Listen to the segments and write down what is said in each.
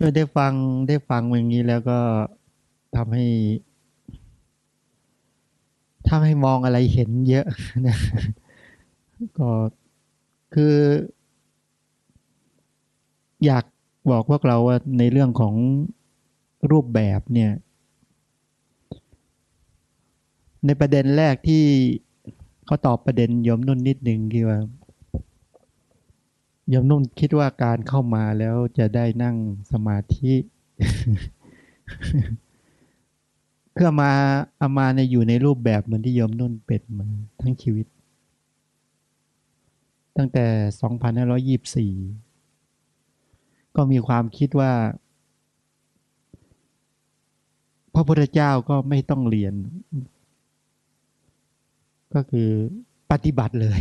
ก็ได้ฟังได้ฟังอย่างนี้แล้วก็ทำให้ทำให้มองอะไรเห็นเยอะนะก็คือ อยากบอกพวกเราว่าในเรื่องของรูปแบบเนี่ย ในประเด็นแรกที่เขาตอบประเด็นยมนุ่นนิดหนึ่งคือว่า ยมนุ่นคิดว่าการเข้ามาแล้วจะได้นั่งสมาธิคืออมาอามาในอยู่ในรูปแบบเหมือนที่ยมนุ่นเป็นมาทั้งชีวิต ตั้งแต่ 2524 ก็มีความคิดว่า พระพุทธเจ้าก็ไม่ต้องเรียน ก็คือปฏิบัติเลย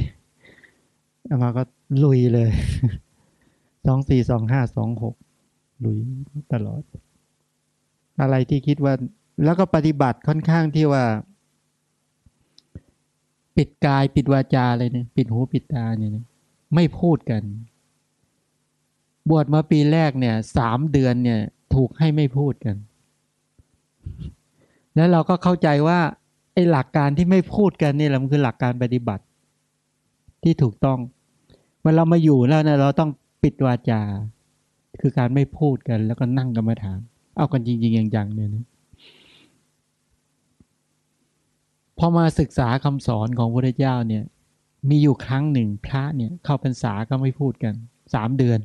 อามาก็ ลุยเลยสองสี่สองห้าสองหกลุยตลอด อะไรที่คิดว่า แล้วก็ปฏิบัติค่อนข้างที่ว่า ปิดกายปิดวาจาเลยเนี่ยปิดหูปิดตาเนี่ยไม่พูดกัน บวชมาปีแรกเนี่ยสามเดือนเนี่ย ถูกให้ไม่พูดกัน แล้วเราก็เข้าใจว่าไอ้หลักการที่ไม่พูดกันนี่แหละมันคือหลักการปฏิบัติ ที่ถูกต้อง เมื่อเรามาอยู่แล้วเนี่ยเราต้องปิดวาจา คือการไม่พูดกัน แล้วก็นั่งกรรมฐาน เอากันจริงๆอย่างๆเนี่ยนะพอมาศึกษาคำสอนของพระเจ้าเนี่ย มีอยู่ครั้งหนึ่งพระเนี่ยเข้าพรรษาก็ไม่พูดกันสามเดือน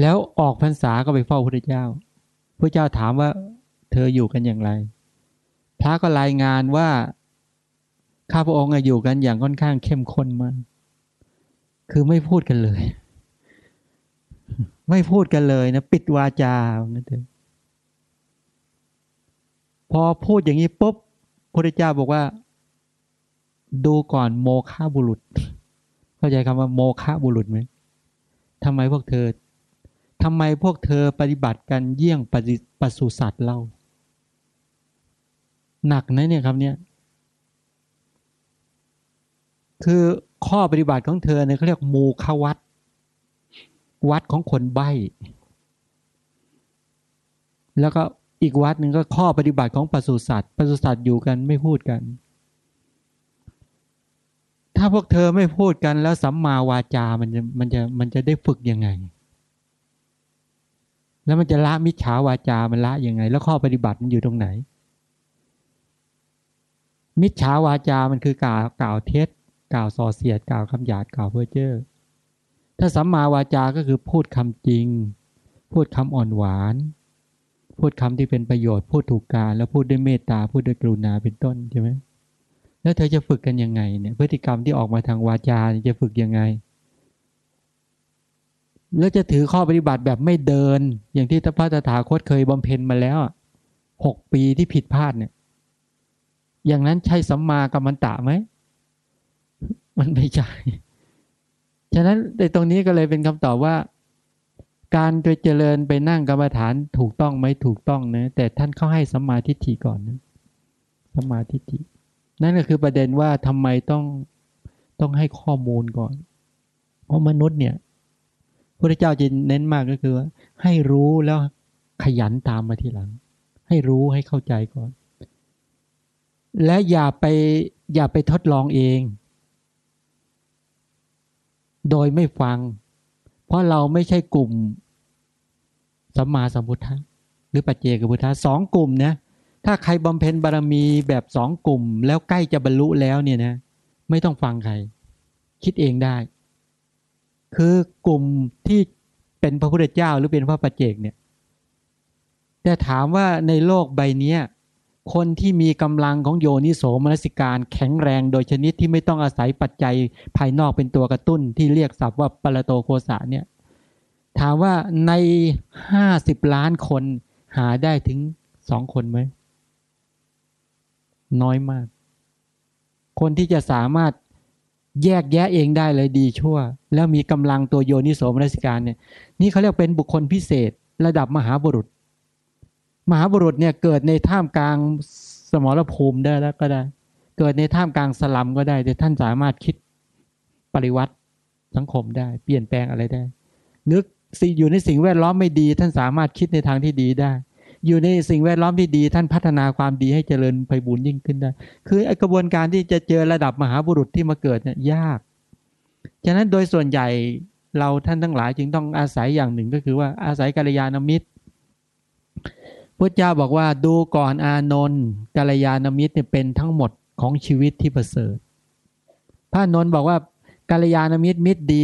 แล้วออกพรรษาก็ไปเฝ้าพระเจ้าพระเจ้าถามว่า เธออยู่กันอย่างไร พระก็รายงานว่าข้าพระองค์อยู่กันอย่างค่อนข้างเข้มข้นมาก คือไม่พูดกันเลย ไม่พูดกันเลยนะปิดวาจางั้นเถอะพอพูดอย่างนี้ปุ๊บพระเจ้าบอกว่า ดูก่อนโมฆะบุรุษ เข้าใจคำว่าโมฆะบุรุษไหมทำไมพวกเธอทำไมพวกเธอปฏิบัติกันเยี่ยงปฏิปสุสัตว์เล่า หนักนะเนี่ยคำเนี้ยคือ ข้อปฏิบัติของเธอเนี่ยเขาเรียกมูขวัดวัดของคนใบ้ แล้วก็อีกวัดหนึ่งก็ข้อปฏิบัติของปศุสัตว์ปศุสัตว์อยู่กันไม่พูดกัน ถ้าพวกเธอไม่พูดกันแล้วสัมมาวาจา มันจะมันจะมันจะได้ฝึกยังไง แล้วมันจะละมิจฉาวาจา มันละยังไง แล้วข้อปฏิบัติมันอยู่ตรงไหน มิจฉาวาจา มันคือกล่าวกล่าวเท็จ กล่าวส่อเสียดกล่าวคำหยาดกล่าวเพ้อเจ้อถ้าสัมมาวาจาก็คือพูดคำจริง พูดคำอ่อนหวาน พูดคำที่เป็นประโยชน์พูดถูกการแล้วพูดด้วยเมตตาพูดด้วยกรุณาเป็นต้นใช่ไหมแล้วเธอจะฝึกกันยังไงเนี่ยพฤติกรรมที่ออกมาทางวาจาจะฝึกยังไง แล้วจะถือข้อปฏิบัติแบบไม่เดิน อย่างที่พระตถาคตเคยบำเพ็ญมาแล้วหกปีที่ผิดพลาดเนี่ย อย่างนั้นใช่สัมมากัมมันตะไหม มันไม่ใช่ ฉะนั้นในตรงนี้ก็เลยเป็นคำตอบว่า การไปเจริญไปนั่งกรรมฐานถูกต้องไหมถูกต้องนะ แต่ท่านเข้าให้สัมมาทิฏฐิก่อนนะสัมมาทิฏฐิ นั่นก็คือประเด็นว่าทำไมต้องต้องให้ข้อมูลก่อน เพราะมนุษย์เนี่ยพระเจ้าจะเน้นมากก็คือว่าให้รู้แล้วขยันตามมาทีหลัง ให้รู้ให้เข้าใจก่อน และอย่าไปอย่าไปทดลองเอง โดยไม่ฟัง เพราะเราไม่ใช่กลุ่มสัมมาสัมพุทธะหรือปัจเจกพุทธะสองกลุ่มนะถ้าใครบำเพ็ญบารมีแบบสองกลุ่ม แล้วใกล้จะบรรลุแล้วเนี่ยนะ ไม่ต้องฟังใคร คิดเองได้ คือกลุ่มที่เป็นพระพุทธเจ้าหรือเป็นพระปัจเจกเนี่ยแต่ถามว่าในโลกใบนี้ คนที่มีกำลังของโยนิโสมนสิการแข็งแรงโดยชนิดที่ไม่ต้องอาศัยปัจจัยภายนอกเป็นตัวกระตุ้นที่เรียกศัพท์ว่าปรโตโคสะเนี่ยถามว่าในห้าสิบล้านคนหาได้ถึงสองคนไหม น้อยมาก คนที่จะสามารถแยกแยะเองได้เลยดีชั่ว แล้วมีกำลังตัวโยนิโสมนสิการเนี่ย นี่เขาเรียกเป็นบุคคลพิเศษระดับมหาบุรุษ มหาบุรุษเนี่ยเกิดในท่ามกลางสมรภูมิได้แล้วก็ได้ เกิดในท่ามกลางสลัมก็ได้ แต่ท่านสามารถคิดปริวัติสังคมได้ เปลี่ยนแปลงอะไรได้หรือสิ่งอยู่ในสิ่งแวดล้อมไม่ดี ท่านสามารถคิดในทางที่ดีได้ อยู่ในสิ่งแวดล้อมที่ดี ท่านพัฒนาความดีให้เจริญไปบุญยิ่งขึ้นได้ คือไอกระบวนการที่จะเจอระดับมหาบุรุษที่มาเกิดเนี่ยยาก ฉะนั้นโดยส่วนใหญ่เราท่านทั้งหลายจึงต้องอาศัยอย่างหนึ่งก็คือว่าอาศัยกัลยาณมิตร พุทธเจ้าบอกว่าดูก่อนอานนท์กัลยาณมิตรเนี่ยเป็นทั้งหมดของชีวิตที่ประเสริฐ พระนนท์บอกว่ากัลยาณมิตรมิตรดี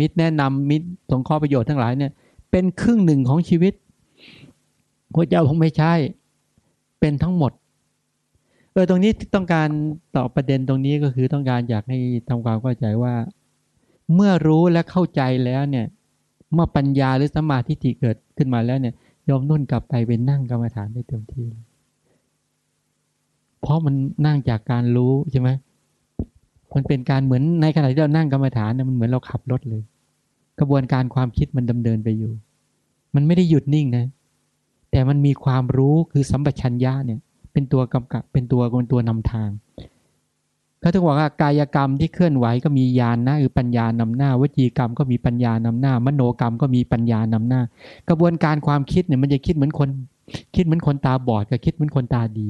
มิตรแนะนำมิตรสงเคราะห์ประโยชน์ทั้งหลายเนี่ย เป็นครึ่งหนึ่งของชีวิตพระเจ้าคงไม่ใช่ เป็นทั้งหมดเออตรงนี้ต้องการตอบประเด็นตรงนี้ก็คือต้องการอยากให้ทำความเข้าใจว่า เมื่อรู้และเข้าใจแล้วเนี่ย เมื่อปัญญาหรือสมาธิที่เกิดขึ้นมาแล้วเนี่ย ยอมนุ่นกลับไปเป็นนั่งกรรมฐานได้เต็มที่ เพราะมันนั่งจากการรู้ใช่ไหมมันเป็นการเหมือนในขณะที่เรานั่งกรรมฐานเนี่ยมันเหมือนเราขับรถเลย กระบวนการความคิดมันดำเนินไปอยู่ มันไม่ได้หยุดนิ่งนะ แต่มันมีความรู้คือสัมปชัญญะเนี่ย เป็นตัวกำกับเป็นตัวเป็นตัวนำทาง เขาถึงบอกว่ากายกรรมที่เคลื่อนไหวก็มีญาณนะคือปัญญานำหน้าวจีกรรมก็มีปัญญานำหน้า มโนกรรมก็มีปัญญานำหน้า กระบวนการความคิดเนี่ยมันจะคิดเหมือนคน คิดเหมือนคนตาบอดกับคิดเหมือนคนตาดี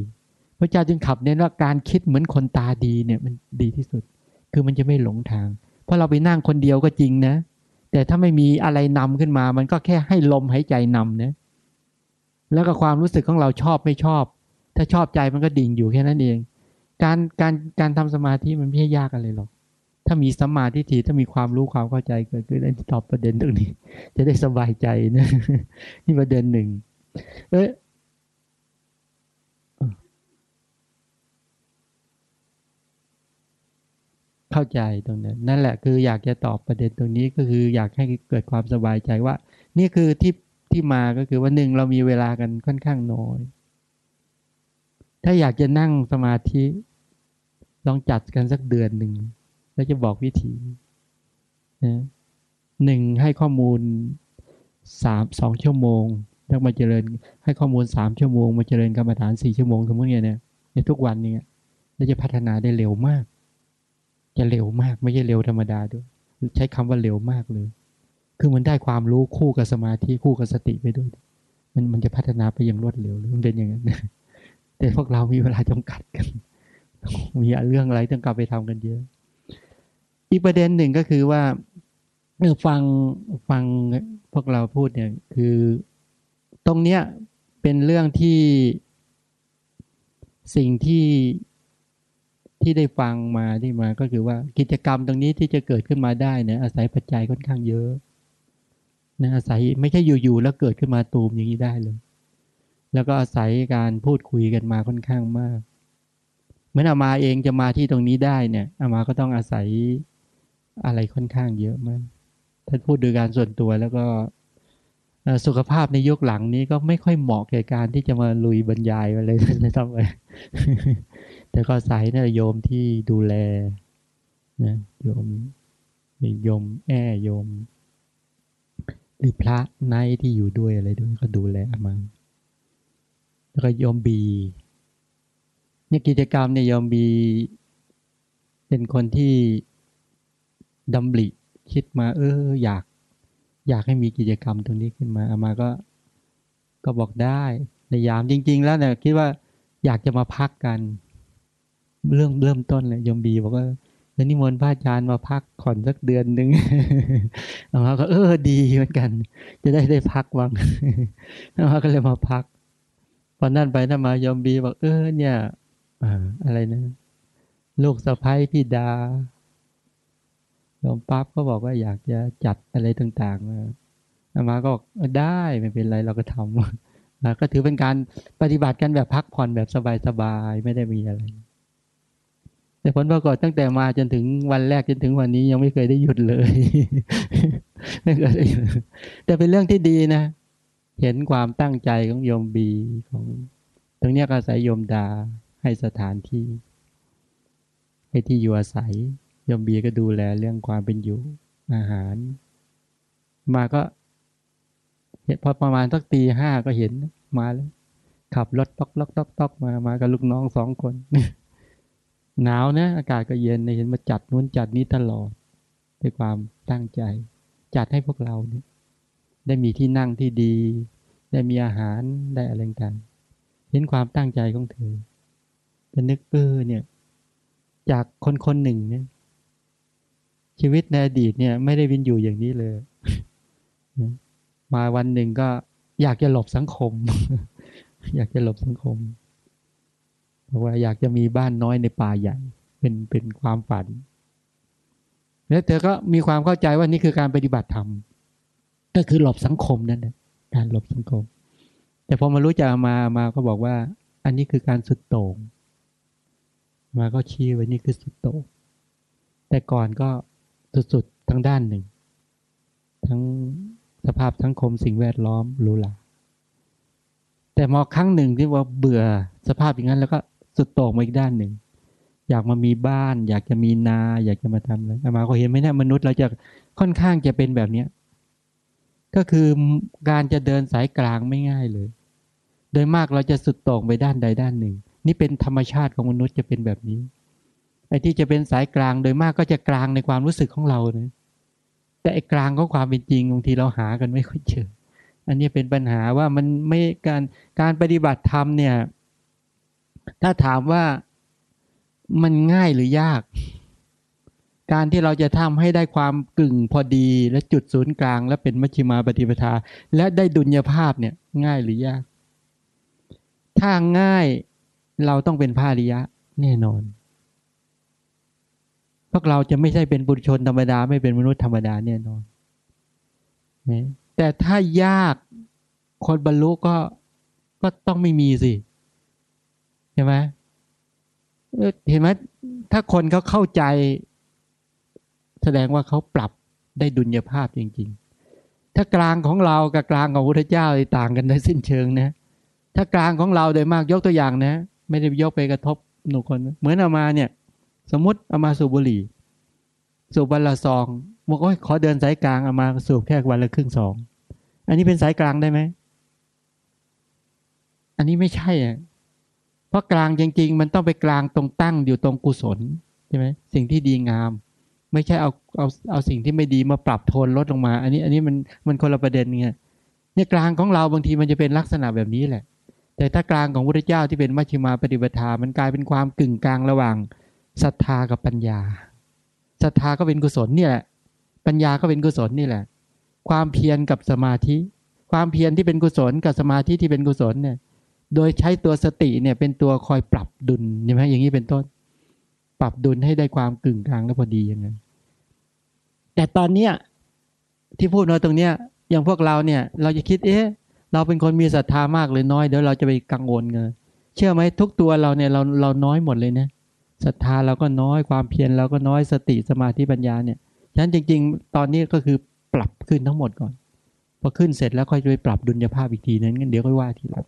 พระเจ้าจึงขับเน้นว่าการคิดเหมือนคนตาดีเนี่ยมันดีที่สุด คือมันจะไม่หลงทาง เพราะเราไปนั่งคนเดียวก็จริงนะ แต่ถ้าไม่มีอะไรนำขึ้นมา มันก็แค่ให้ลมหายใจนำนะแล้วก็ความรู้สึกของเราชอบไม่ชอบ ถ้าชอบใจมันก็ดิ่งอยู่แค่นั้นเอง การการการทำสมาธิมันไม่ใช่ยากอะไรหรอก ถ้ามีสมาธิทีถ้ามีความรู้ความเข้าใจเกิดขึ้นได้ตอบประเด็นตรงนี้ จะได้สบายใจนะนี่ประเด็นหนึ่งเอ๊ะเข้าใจตรงนั้นนั่นแหละคืออยากจะตอบประเด็นตรงนี้ก็คืออยากให้เกิดความสบายใจว่า นี่คือที่ที่มาก็คือว่าหนึ่งเรามีเวลากันค่อนข้างน้อย ถ้าอยากจะนั่งสมาธิ ลองจัดกันสักเดือนหนึ่ง แล้วจะบอกวิธีนะหนึ่งให้ข้อมูลสามสองชั่วโมง แล้วมาเจริญ ให้ข้อมูลสามชั่วโมง มาเจริญกรรมฐานสี่ชั่วโมงสมมติเนี่ยในทุกวันนี้เราจะพัฒนาได้เร็วมาก จะเร็วมากไม่ใช่เร็วธรรมดาด้วย ใช้คำว่าเร็วมากเลย คือมันได้ความรู้คู่กับสมาธิคู่กับสติไปด้วย มันมันจะพัฒนาไปอย่างรวดเร็วเลยมันเป็นอย่างนั้น แต่พวกเรามีเวลาจำกัดกัน มีเรื่องอะไรต้องกลับไปทำกันเยอะ อีกประเด็นหนึ่งก็คือว่าเมื่อฟังฟังพวกเราพูดเนี่ย คือตรงเนี้ยเป็นเรื่องที่สิ่งที่ที่ได้ฟังมาที่มาก็คือว่ากิจกรรมตรงนี้ที่จะเกิดขึ้นมาได้เนี่ยอาศัยปัจจัยค่อนข้างเยอะนะอาศัยไม่ใช่อยู่ๆแล้วเกิดขึ้นมาตูมอย่างนี้ได้เลย แล้วก็อาศัยการพูดคุยกันมาค่อนข้างมากเหมือนอามาเองจะมาที่ตรงนี้ได้เนี่ยอามาก็ต้องอาศัยอะไรค่อนข้างเยอะมากท่านพูดโดยการส่วนตัวแล้วก็สุขภาพในยุคหลังนี้ก็ไม่ค่อยเหมาะแก่การที่จะมาลุยบรรยายอะไรเลยต้องไปแต่ก็สายนโยมที่ดูแลนะโยมมีโยมแอ่โยม หรือพระในที่อยู่ด้วยอะไรด้วยก็ดูแลมา แล้วก็โยมบีเนี่ยกิจกรรมเนี่ยโยมบีเป็นคนที่ดำริคิดมาเอออยาก อยากให้มีกิจกรรมตรงนี้ขึ้นมาอามาก็ก็บอกได้ในยามจริง ๆ แล้วเนี่ยคิดว่าอยากจะมาพักกันเรื่องเริ่มต้นเลยยมบีบอกว่าแล้วนิมนต์พระอาจารย์มาพักผ่อนสักเดือนหนึ่งอามาก็เออดีเหมือนกัน จะได้ได้พักวังอามาก็เลยมาพัก พอนั่นไปนั่นมายมบีบอกเออเนี่ยอะไรนะลูกสะพ้ายพี่ดายมปั๊บก็บอกว่าอยากจะจัดอะไรต่างๆอามาก็บอกได้ไม่เป็นไรเราก็ทำก็ถือเป็นการปฏิบัติกันแบบพักผ่อนแบบสบายๆไม่ได้มีอะไร แต่ผลปรากฏตั้งแต่มาจนถึงวันแรกจนถึงวันนี้ยังไม่เคยได้หยุดเลยไม่เคยหยุดแต่เป็นเรื่องที่ดีนะ เห็นความตั้งใจของโยมบีของตรงนี้ก็อาศัยโยมดาให้สถานที่ ให้ที่อยู่อาศัยโยมบีก็ดูแลเรื่องความเป็นอยู่อาหาร มาก็เห็นพอประมาณสักตีห้าก็เห็นมาแล้ว ขับรถตอกตอกตอกตอกมามากับลูกน้องสองคน หนาวนะอากาศก็เย็นเห็นมาจัดนู้นจัดนี้ตลอดด้วยความตั้งใจ จัดให้พวกเราเนี่ย ได้มีที่นั่งที่ดี ได้มีอาหารได้อะไรต่างเห็นความตั้งใจของเธอจะนึกเออเนี่ย จากคนคนหนึ่งเนี่ย ชีวิตในอดีตเนี่ย ไม่ได้วินอยู่อย่างนี้เลย มาวันหนึ่งก็อยากจะหลบสังคม อยากจะหลบสังคมเพราะว่าอยากจะมีบ้านน้อยในป่าใหญ่เป็นเป็นความฝันแล้วเธอก็มีความเข้าใจว่านี่คือการปฏิบัติธรรม ก็คือหลบสังคมนั่นแหละการหลบสังคม แต่พอมารู้จักมามาก็บอกว่า อันนี้คือการสุดโต่งมาก็ชี้ไว้นี่คือสุดโต่งแต่ก่อนก็สุดๆทั้งด้านหนึ่ง ทั้งสภาพสังคมสิ่งแวดล้อมรู้ละแต่มอครั้งหนึ่งที่ว่าเบื่อสภาพอย่างนั้น แล้วก็สุดโต่งมาอีกด้านหนึ่ง อยากมามีบ้าน อยากจะมีนา อยากจะมาทำอะไรมาก็เห็นไหมเนี่ยมนุษย์เราจะค่อนข้างจะเป็นแบบเนี้ย ก็คือการจะเดินสายกลางไม่ง่ายเลย โดยมากเราจะสุดโต่งไปด้านใดด้านหนึ่ง นี่เป็นธรรมชาติของมนุษย์จะเป็นแบบนี้ไอ้ที่จะเป็นสายกลางโดยมากก็จะกลางในความรู้สึกของเราเนะแต่ไอ้กลางของความเป็นจริงบางทีเราหากันไม่ค่อยเจออันนี้เป็นปัญหาว่ามันไม่การการปฏิบัติธรรมเนี่ย ถ้าถามว่ามันง่ายหรือยาก การที่เราจะทำให้ได้ความกึ่งพอดีและจุดศูนย์กลาง และเป็นมัชฌิมาปฏิปทา และได้ดุลยภาพเนี่ยง่ายหรือยาก ถ้าง่ายเราต้องเป็นพาริยะแน่นอน พวกเราจะไม่ใช่เป็นบุตรชนธรรมดา ไม่เป็นมนุษย์ธรรมดาแน่นอนแต่ถ้ายากคนบรรลุก็ก็ต้องไม่มีสิใช่ไหมเห็นไหมถ้าคนเขาเข้าใจ แสดงว่าเขาปรับได้ดุลยภาพจริง ๆ ถ้ากลางของเรากับกลางของพระเจ้าต่างกันได้สิ้นเชิงนะ ถ้ากลางของเราโดยมากยกตัวอย่างนะ ไม่ได้ยกไปกระทบหนุคน เหมือนเอามาเนี่ย สมมติเอามาสูบบุหรี่ สูบวันละซองบอกว่าขอเดินสายกลางเอามาสูบแค่วันละครึ่งสอง อันนี้เป็นสายกลางได้ไหม อันนี้ไม่ใช่อะเพราะกลางจริง ๆ มันต้องไปกลางตรงตั้งอยู่ตรงกุศลใช่ไหมสิ่งที่ดีงาม ไม่ใช่เอาเอาเอาสิ่งที่ไม่ดีมาปรับโทนลดลงมา อันนี้อันนี้มันมันคนละประเด็นไงเนี่ยกลางของเราบางทีมันจะเป็นลักษณะแบบนี้แหละ แต่ถ้ากลางของพระเจ้าที่เป็นมัชฌิมาปฏิปทามันกลายเป็นความกึ่งกลางระหว่างศรัทธากับปัญญาศรัทธาก็เป็นกุศลนี่แหละ ปัญญาก็เป็นกุศลนี่แหละ ความเพียรกับสมาธิ ความเพียรที่เป็นกุศลกับสมาธิที่เป็นกุศลเนี่ย โดยใช้ตัวสติเนี่ยเป็นตัวคอยปรับดุลใช่ไหมอย่างนี้เป็นต้น ปรับดุลให้ได้ความกึ่งกลางและพอดีอย่างนั้น แต่ตอนเนี้ยที่พูดมาตรงเนี้ยอย่างพวกเราเนี่ย เราจะคิดเอ๊ะเราเป็นคนมีศรัทธามากหรือน้อยเดี๋ยวเราจะไปกังวลเงเชื่อไหมทุกตัวเราเนี่ยเราเราน้อยหมดเลยเนะศรัทธาเราก็น้อยความเพียรเราก็น้อยสติสมาธิปัญญาเนี่ยฉะนั้นจริง ๆ ตอนนี้ก็คือปรับขึ้นทั้งหมดก่อนพอขึ้นเสร็จแล้วค่อยไปปรับดุลยภาพอีกทีนั้นเดี๋ยวค่อยว่าทีหลัง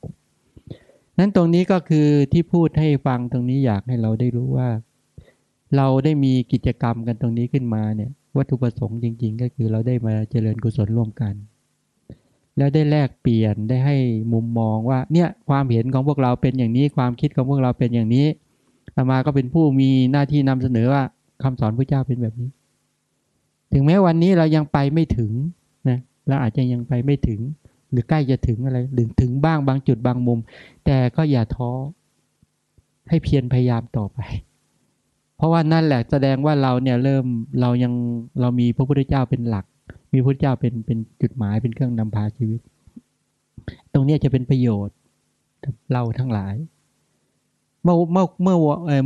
นั้นตรงนี้ก็คือที่พูดให้ฟังตรงนี้อยากให้เราได้รู้ว่า เราได้มีกิจกรรมกันตรงนี้ขึ้นมาเนี่ย วัตถุประสงค์จริง ๆ ก็คือเราได้มาเจริญกุศลร่วมกัน แล้วได้แลกเปลี่ยนได้ให้มุมมองว่าเนี่ยความเห็นของพวกเราเป็นอย่างนี้ความคิดของพวกเราเป็นอย่างนี้อามาก็เป็นผู้มีหน้าที่นำเสนอว่าคำสอนพระเจ้าเป็นแบบนี้ ถึงแม้วันนี้เรายังไปไม่ถึงนะเราอาจจะยังไปไม่ถึง หรือใกล้จะถึงอะไรหรือถึงบ้างบางจุดบางมุม แต่ก็อย่าท้อให้เพียรพยายามต่อไป เพราะว่านั่นแหละแสดงว่าเราเนี่ยเริ่มเรายังเรามีพระพุทธเจ้าเป็นหลัก มีพระพุทธเจ้าเป็นเป็นจุดหมายเป็นเครื่องนำพาชีวิต ตรงนี้จะเป็นประโยชน์เราทั้งหลาย เมื่อเมื่อเมื่อ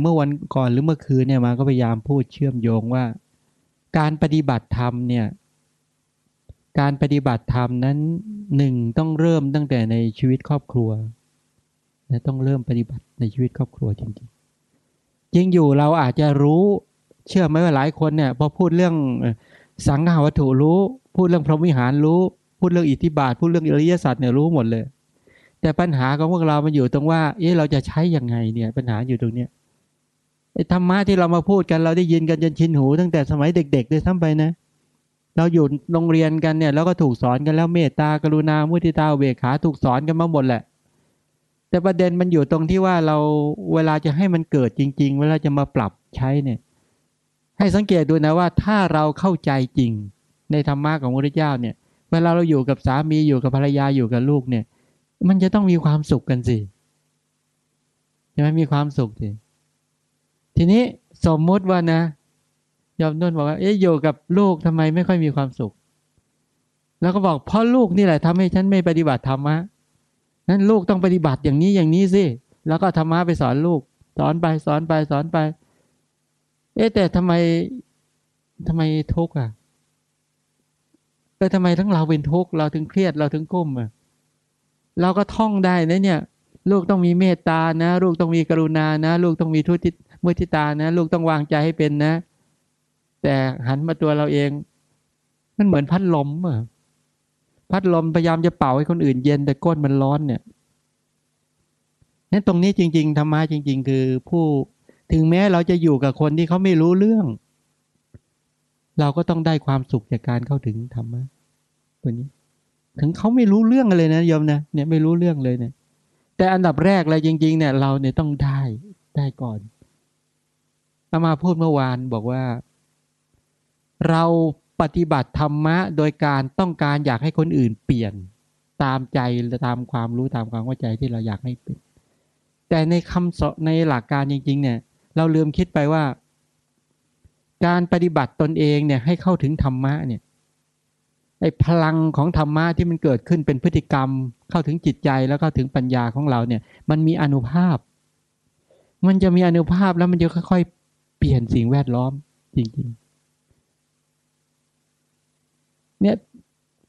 เมื่อวันก่อนหรือเมื่อคืนเนี่ยมาก็พยายามพูดเชื่อมโยงว่า การปฏิบัติธรรมเนี่ย การปฏิบัติธรรมนั้นหนึ่งต้องเริ่มตั้งแต่ในชีวิตครอบครัวและต้องเริ่มปฏิบัติในชีวิตครอบครัวจริง ๆจริงอยู่เราอาจจะรู้เชื่อไหมว่าหลายคนเนี่ยพอพูดเรื่องสังขาวัตถุรู้ พูดเรื่องพรหมวิหารรู้ พูดเรื่องอิทธิบาท พูดเรื่องอริยสัจเนี่ยรู้หมดเลย แต่ปัญหาของพวกเรามันอยู่ตรงว่า เอ๊ะเราจะใช้ยังไงเนี่ย ปัญหาอยู่ตรงเนี้ยไอ้ธรรมะที่เรามาพูดกันเราได้ยินกันจนชินหู ตั้งแต่สมัยเด็กๆด้วยซ้ำไปนะ เราอยู่โรงเรียนกันเนี่ยแล้วก็ถูกสอนกันแล้วเมตตากรุณามุทิตาเวขาถูกสอนกันมาหมดแหละ แต่ประเด็นมันอยู่ตรงที่ว่าเราเวลาจะให้มันเกิดจริง ๆ เวลาจะมาปรับใช้เนี่ย ให้สังเกตดูนะว่าถ้าเราเข้าใจจริง ในธรรมะของพระพุทธเจ้าเนี่ย เวลาเราอยู่กับสามีอยู่กับภรรยาอยู่กับลูกเนี่ย มันจะต้องมีความสุขกันสิใช่ไหมมีความสุขสิทีนี้สมมุติว่านะยอมนุ่นบอกว่าเอ๊ะอยู่กับลูกทำไมไม่ค่อยมีความสุข แล้วก็บอกเพราะลูกนี่แหละทำให้ฉันไม่ปฏิบัติธรรมะ นั้นลูกต้องปฏิบัติอย่างนี้อย่างนี้สิ แล้วก็ธรรมะไปสอนลูก สอนไปสอนไปสอนไป เอ๊ะแต่ทำไมทำไมทุกข์อะเออทำไมทั้งเราเป็นทุกข์เราถึงเครียดเราถึงก้มอะเราก็ท่องได้นะเนี่ย ลูกต้องมีเมตตานะ ลูกต้องมีกรุณานะ ลูกต้องมีทุติมุทิตานะ ลูกต้องวางใจให้เป็นนะ แต่หันมาตัวเราเอง มันเหมือนพัดลมอะ พัดลมพยายามจะเป่าให้คนอื่นเย็นแต่ก้นมันร้อนเนี่ยนั่นตรงนี้จริง ๆธรรมะจริง ๆ คือผู้ถึงแม้เราจะอยู่กับคนที่เขาไม่รู้เรื่อง เราก็ต้องได้ความสุขจากการเข้าถึงธรรมะตัวนี้ ถึงเขาไม่รู้เรื่องเลยนะโยมนะเนี่ยไม่รู้เรื่องเลยเนี่ยแต่อันดับแรกเลยจริง ๆ เนี่ยเราเนี่ยต้องได้ได้ก่อนอามาพูดเมื่อวานบอกว่า เรา ปฏิบัติธรรมะโดยการต้องการอยากให้คนอื่นเปลี่ยนตามใจตามความรู้ตามความเข้าใจที่เราอยากให้เป็น แต่ในคำสอนในหลักการจริง ๆ เนี่ย เราลืมคิดไปว่า การปฏิบัติตนเองเนี่ยให้เข้าถึงธรรมะเนี่ยไอ้พลังของธรรมะที่มันเกิดขึ้นเป็นพฤติกรรม เข้าถึงจิตใจแล้วก็ถึงปัญญาของเราเนี่ย มันมีอนุภาพ มันจะมีอนุภาพแล้วมันจะค่อย ๆ เปลี่ยนสิ่งแวดล้อมจริง ๆ เนี่ย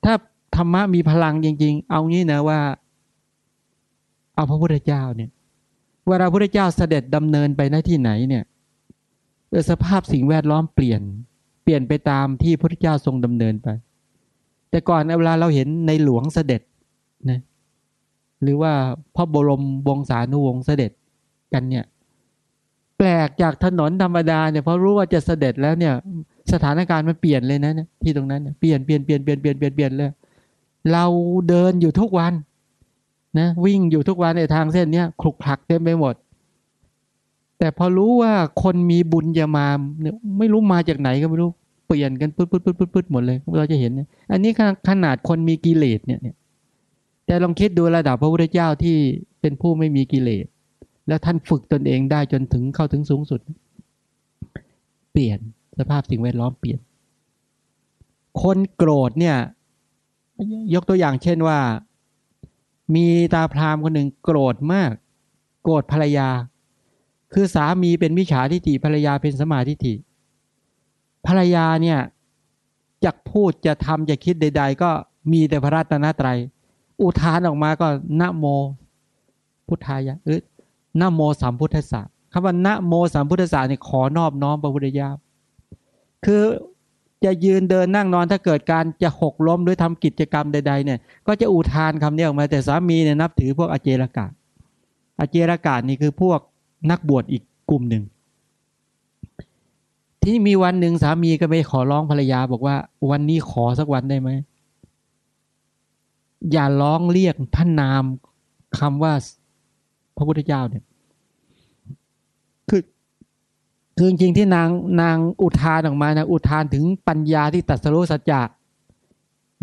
ถ้าธรรมะมีพลังจริง ๆ เอางี้นะว่า เอาพระพุทธเจ้าเนี่ยเวลาพระพุทธเจ้าเสด็จดำเนินไปหน้าที่ไหนเนี่ยสภาพสิ่งแวดล้อมเปลี่ยน เปลี่ยนไปตามที่พระพุทธเจ้าทรงดำเนินไป แต่ก่อนเวลาเราเห็นในหลวงเสด็จนะหรือว่าพระบรมวงศานุวงศ์เสด็จกันเนี่ย แปลกจากถนนธรรมดาเนี่ยเพราะรู้ว่าจะเสด็จแล้วเนี่ย สถานการณ์มันเปลี่ยนเลยนะที่ตรงนั้นเปลี่ยนเปลี่ยนเปลี่ยนเปลี่ยนเปลี่ยนเปลี่ยนเปลี่ยนเลยเราเดินอยู่ทุกวันนะวิ่งอยู่ทุกวันในทางเส้นเนี้ยคลุกคลักเต็มไปหมด แต่พอรู้ว่าคนมีบุญจะมาเนี่ยไม่รู้มาจากไหนก็ไม่รู้เปลี่ยนกันปึ๊ดปึ๊ดปึ๊ดปึ๊ดปึ๊ดหมดเลยเราจะเห็นเนี่ยอันนี้ขนาดคนมีกิเลสเนี่ยแต่ลองคิดดูระดับพระพุทธเจ้าที่เป็นผู้ไม่มีกิเลส แล้วท่านฝึกตนเองได้จนถึงเข้าถึงสูงสุด เปลี่ยน สภาพสิ่งแวดล้อมเปลี่ยน คนโกรธเนี่ย ยกตัวอย่างเช่นว่า มีตาพรามคนหนึ่งโกรธมาก โกรธภรรยา คือสามีเป็นมิจฉาทิฏฐิภรรยาเป็นสมาทิฏฐิภรรยาเนี่ยจะพูดจะทำจะคิดใด ๆ ก็มีแต่พระรัตนตรัย อุทานออกมาก็นะโม พุทธายะเออนะโมสามพุทธศาสตร์คำว่านะโมสามพุทธศาสตร์นี่ยขอนอบน้อมพระพุทธเจ้า คือจะยืนเดินนั่งนอนถ้าเกิดการจะหกล้มหรือทำกิจกรรมใด ๆ เนี่ย ก็จะอุทานคำนี้ออกมาแต่สามีเนี่ยนับถือพวกอเจรกาอเจรกานี่คือพวกนักบวชอีกกลุ่มหนึ่ง ที่มีวันหนึ่งสามีก็ไปขอร้องภรรยาบอกว่า วันนี้ขอสักวันได้ไหมอย่าร้องเรียกพระนามคำว่าพระพุทธเจ้าเนี่ย คือจริงที่นางนางอุทานออกมานะอุทานถึงปัญญาที่ตัดสรุสัจจะ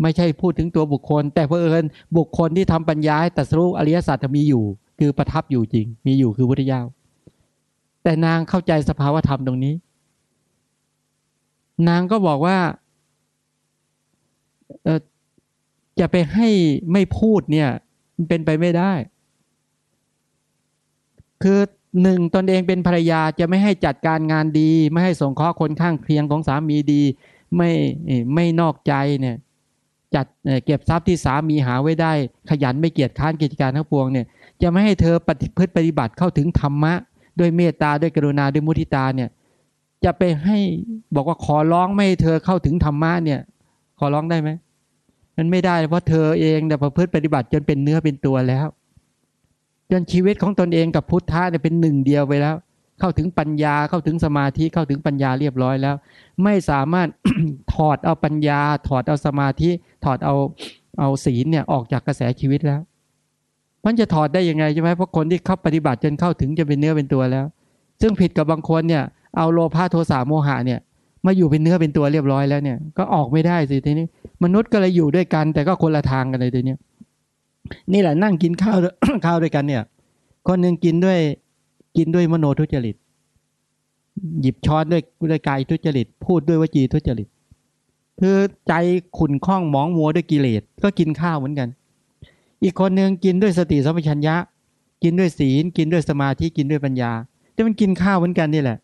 ไม่ใช่พูดถึงตัวบุคคล แต่เพอเอิญบุคคลที่ทำปัญญาให้ตัดสรุอริยสัจมีอยู่ คือประทับอยู่จริง มีอยู่คือพุทธเจ้าแต่นางเข้าใจสภาวธรรมตรงนี้ นางก็บอกว่าเออจะไปให้ไม่พูดเนี่ย มันเป็นไปไม่ได้ คือ หนึ่งตนเองเป็นภรรยาจะไม่ให้จัดการงานดี ไม่ให้สงเคราะห์คนข้างเคียงของสามีดี ไม่ไม่นอกใจเนี่ยจัดเก็บทรัพย์ที่สามีหาไว้ได้ ขยันไม่เกียจค้านกิจการทั้งปวงเนี่ยจะไม่ให้เธอปฏิพฤติปฏิบัติเข้าถึงธรรมะ ด้วยเมตตาด้วยกรุณาด้วยมุทิตาเนี่ยจะไปให้บอกว่าขอร้องไม่ให้เธอเข้าถึงธรรมะเนี่ย ขอร้องได้ไหมมันไม่ได้เพราะเธอเองแต่ประพฤติปฏิบัติจนเป็นเนื้อเป็นตัวแล้ว จนชีวิตของตนเองกับพุทธะเนี่ยเป็นหนึ่งเดียวไปแล้ว เข้าถึงปัญญาเข้าถึงสมาธิเข้าถึงปัญญาเรียบร้อยแล้ว ไม่สามารถถอดเอาปัญญา ถอดเอาสมาธิ ถอดเอาเอาศีลเนี่ยออกจากกระแสชีวิตแล้ว มันจะถอดได้ยังไงใช่ไหมเพราะคนที่เข้าปฏิบัติจนเข้าถึงจะเป็นเนื้อเป็นตัวแล้ว ซึ่งผิดกับบางคนเนี่ยเอาโลภะโทสะโมหะเนี่ยมาอยู่เป็นเนื้อเป็นตัวเรียบร้อยแล้วเนี่ยก็ออกไม่ได้สิทีนี้ มนุษย์ก็เลยอยู่ด้วยกัน แต่ก็คนละทางกันเลยทีนี้ นี่แหละนั่งกินข้าวข้าวด้วยกันเนี่ย คนหนึ่งกินด้วยกินด้วยมโนทุจริต หยิบช้อนด้วยด้วยกายทุจริต พูดด้วยวจีทุจริต คือใจขุนข้องมองมัวด้วยกิเลสก็กินข้าวเหมือนกัน อีกคนหนึ่งกินด้วยสติสัมปชัญญะ กินด้วยศีล กินด้วยสมาธิกินด้วยปัญญาแต่มันกินข้าวเหมือนกันนี่แหละ